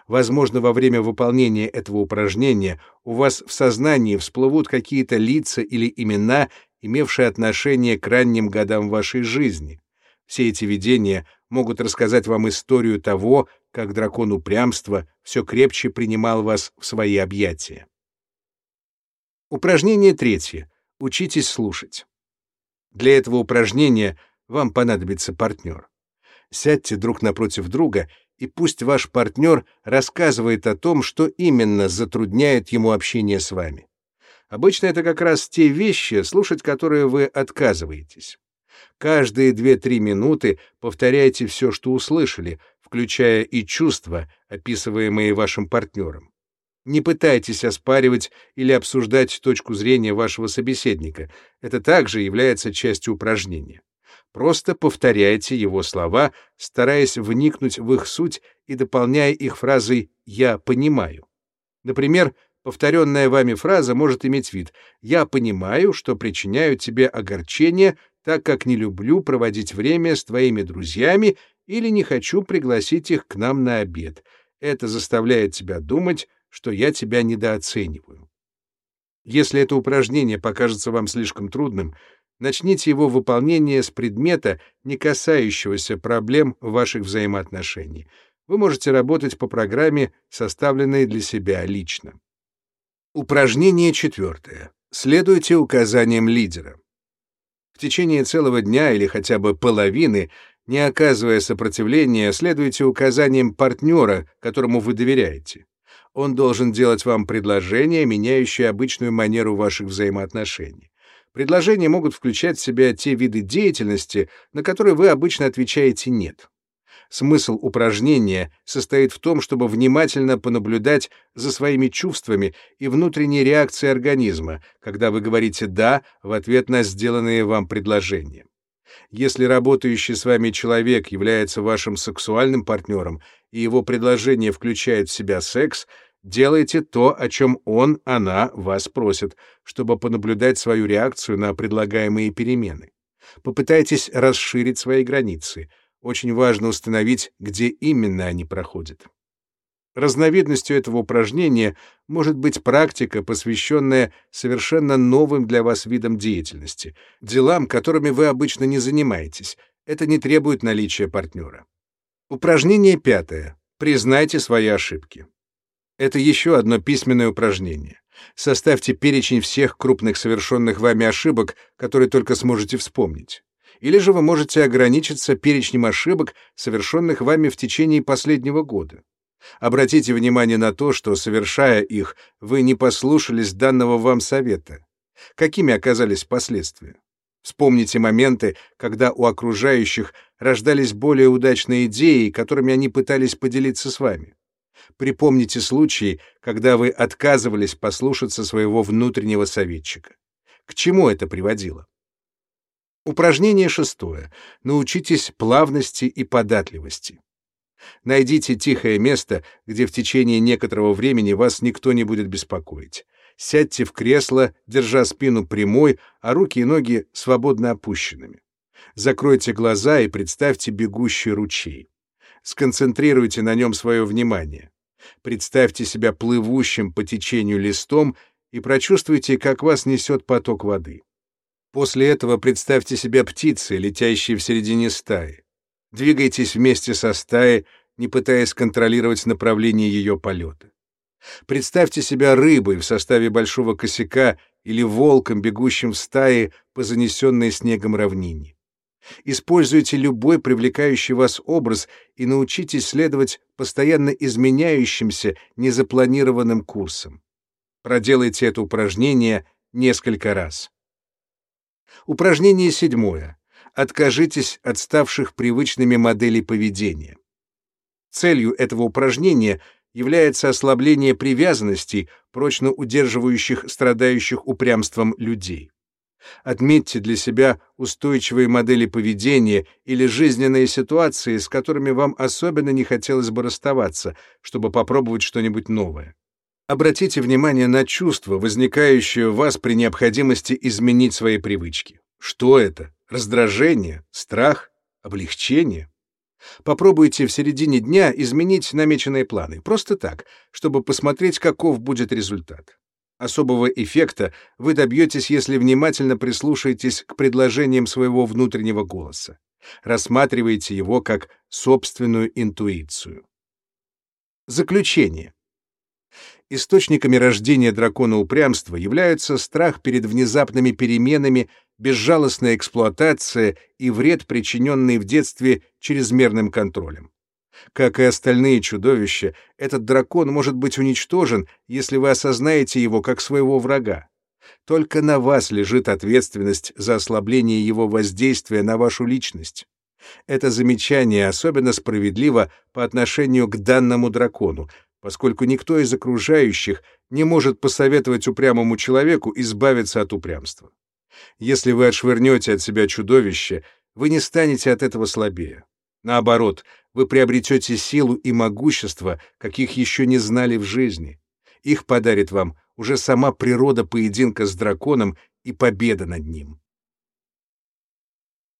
Возможно, во время выполнения этого упражнения у вас в сознании всплывут какие-то лица или имена, имевшие отношение к ранним годам вашей жизни. Все эти видения могут рассказать вам историю того, как дракон упрямства все крепче принимал вас в свои объятия. Упражнение третье. Учитесь слушать. Для этого упражнения вам понадобится партнер. Сядьте друг напротив друга, и пусть ваш партнер рассказывает о том, что именно затрудняет ему общение с вами. Обычно это как раз те вещи, слушать которые вы отказываетесь. Каждые 2-3 минуты повторяйте все, что услышали, включая и чувства, описываемые вашим партнером. Не пытайтесь оспаривать или обсуждать точку зрения вашего собеседника. Это также является частью упражнения. Просто повторяйте его слова, стараясь вникнуть в их суть и дополняя их фразой «я понимаю». Например, повторенная вами фраза может иметь вид «я понимаю, что причиняю тебе огорчение, так как не люблю проводить время с твоими друзьями или не хочу пригласить их к нам на обед. Это заставляет тебя думать, что я тебя недооцениваю. Если это упражнение покажется вам слишком трудным, начните его выполнение с предмета, не касающегося проблем ваших взаимоотношений. Вы можете работать по программе, составленной для себя лично. Упражнение четвертое. Следуйте указаниям лидера. В течение целого дня или хотя бы половины не оказывая сопротивления, следуйте указаниям партнера, которому вы доверяете. Он должен делать вам предложения, меняющие обычную манеру ваших взаимоотношений. Предложения могут включать в себя те виды деятельности, на которые вы обычно отвечаете «нет». Смысл упражнения состоит в том, чтобы внимательно понаблюдать за своими чувствами и внутренней реакцией организма, когда вы говорите «да» в ответ на сделанные вам предложения. Если работающий с вами человек является вашим сексуальным партнером, и его предложение включает в себя секс, делайте то, о чем он, она вас просит, чтобы понаблюдать свою реакцию на предлагаемые перемены. Попытайтесь расширить свои границы. Очень важно установить, где именно они проходят. Разновидностью этого упражнения может быть практика, посвященная совершенно новым для вас видам деятельности, делам, которыми вы обычно не занимаетесь. Это не требует наличия партнера. Упражнение пятое. Признайте свои ошибки. Это еще одно письменное упражнение. Составьте перечень всех крупных совершенных вами ошибок, которые только сможете вспомнить. Или же вы можете ограничиться перечнем ошибок, совершенных вами в течение последнего года. Обратите внимание на то, что, совершая их, вы не послушались данного вам совета. Какими оказались последствия? Вспомните моменты, когда у окружающих рождались более удачные идеи, которыми они пытались поделиться с вами. Припомните случаи, когда вы отказывались послушаться своего внутреннего советчика. К чему это приводило? Упражнение шестое. Научитесь плавности и податливости. Найдите тихое место, где в течение некоторого времени вас никто не будет беспокоить. Сядьте в кресло, держа спину прямой, а руки и ноги свободно опущенными. Закройте глаза и представьте бегущий ручей. Сконцентрируйте на нем свое внимание. Представьте себя плывущим по течению листом и прочувствуйте, как вас несет поток воды. После этого представьте себя птицей, летящей в середине стаи. Двигайтесь вместе со стаей, не пытаясь контролировать направление ее полета. Представьте себя рыбой в составе большого косяка или волком, бегущим в стае по занесенной снегом равнине. Используйте любой привлекающий вас образ и научитесь следовать постоянно изменяющимся, незапланированным курсам. Проделайте это упражнение несколько раз. Упражнение седьмое. Откажитесь от ставших привычными моделей поведения. Целью этого упражнения является ослабление привязанностей, прочно удерживающих страдающих упрямством людей. Отметьте для себя устойчивые модели поведения или жизненные ситуации, с которыми вам особенно не хотелось бы расставаться, чтобы попробовать что-нибудь новое. Обратите внимание на чувства, возникающие у вас при необходимости изменить свои привычки. Что это? Раздражение? Страх? Облегчение? Попробуйте в середине дня изменить намеченные планы, просто так, чтобы посмотреть, каков будет результат. Особого эффекта вы добьетесь, если внимательно прислушаетесь к предложениям своего внутреннего голоса. Рассматривайте его как собственную интуицию. Заключение. Источниками рождения дракона упрямства являются страх перед внезапными переменами, безжалостная эксплуатация и вред, причиненный в детстве чрезмерным контролем. Как и остальные чудовища, этот дракон может быть уничтожен, если вы осознаете его как своего врага. Только на вас лежит ответственность за ослабление его воздействия на вашу личность. Это замечание особенно справедливо по отношению к данному дракону, поскольку никто из окружающих не может посоветовать упрямому человеку избавиться от упрямства. Если вы отшвырнете от себя чудовище, вы не станете от этого слабее. Наоборот, вы приобретете силу и могущество, каких еще не знали в жизни. Их подарит вам уже сама природа поединка с драконом и победа над ним.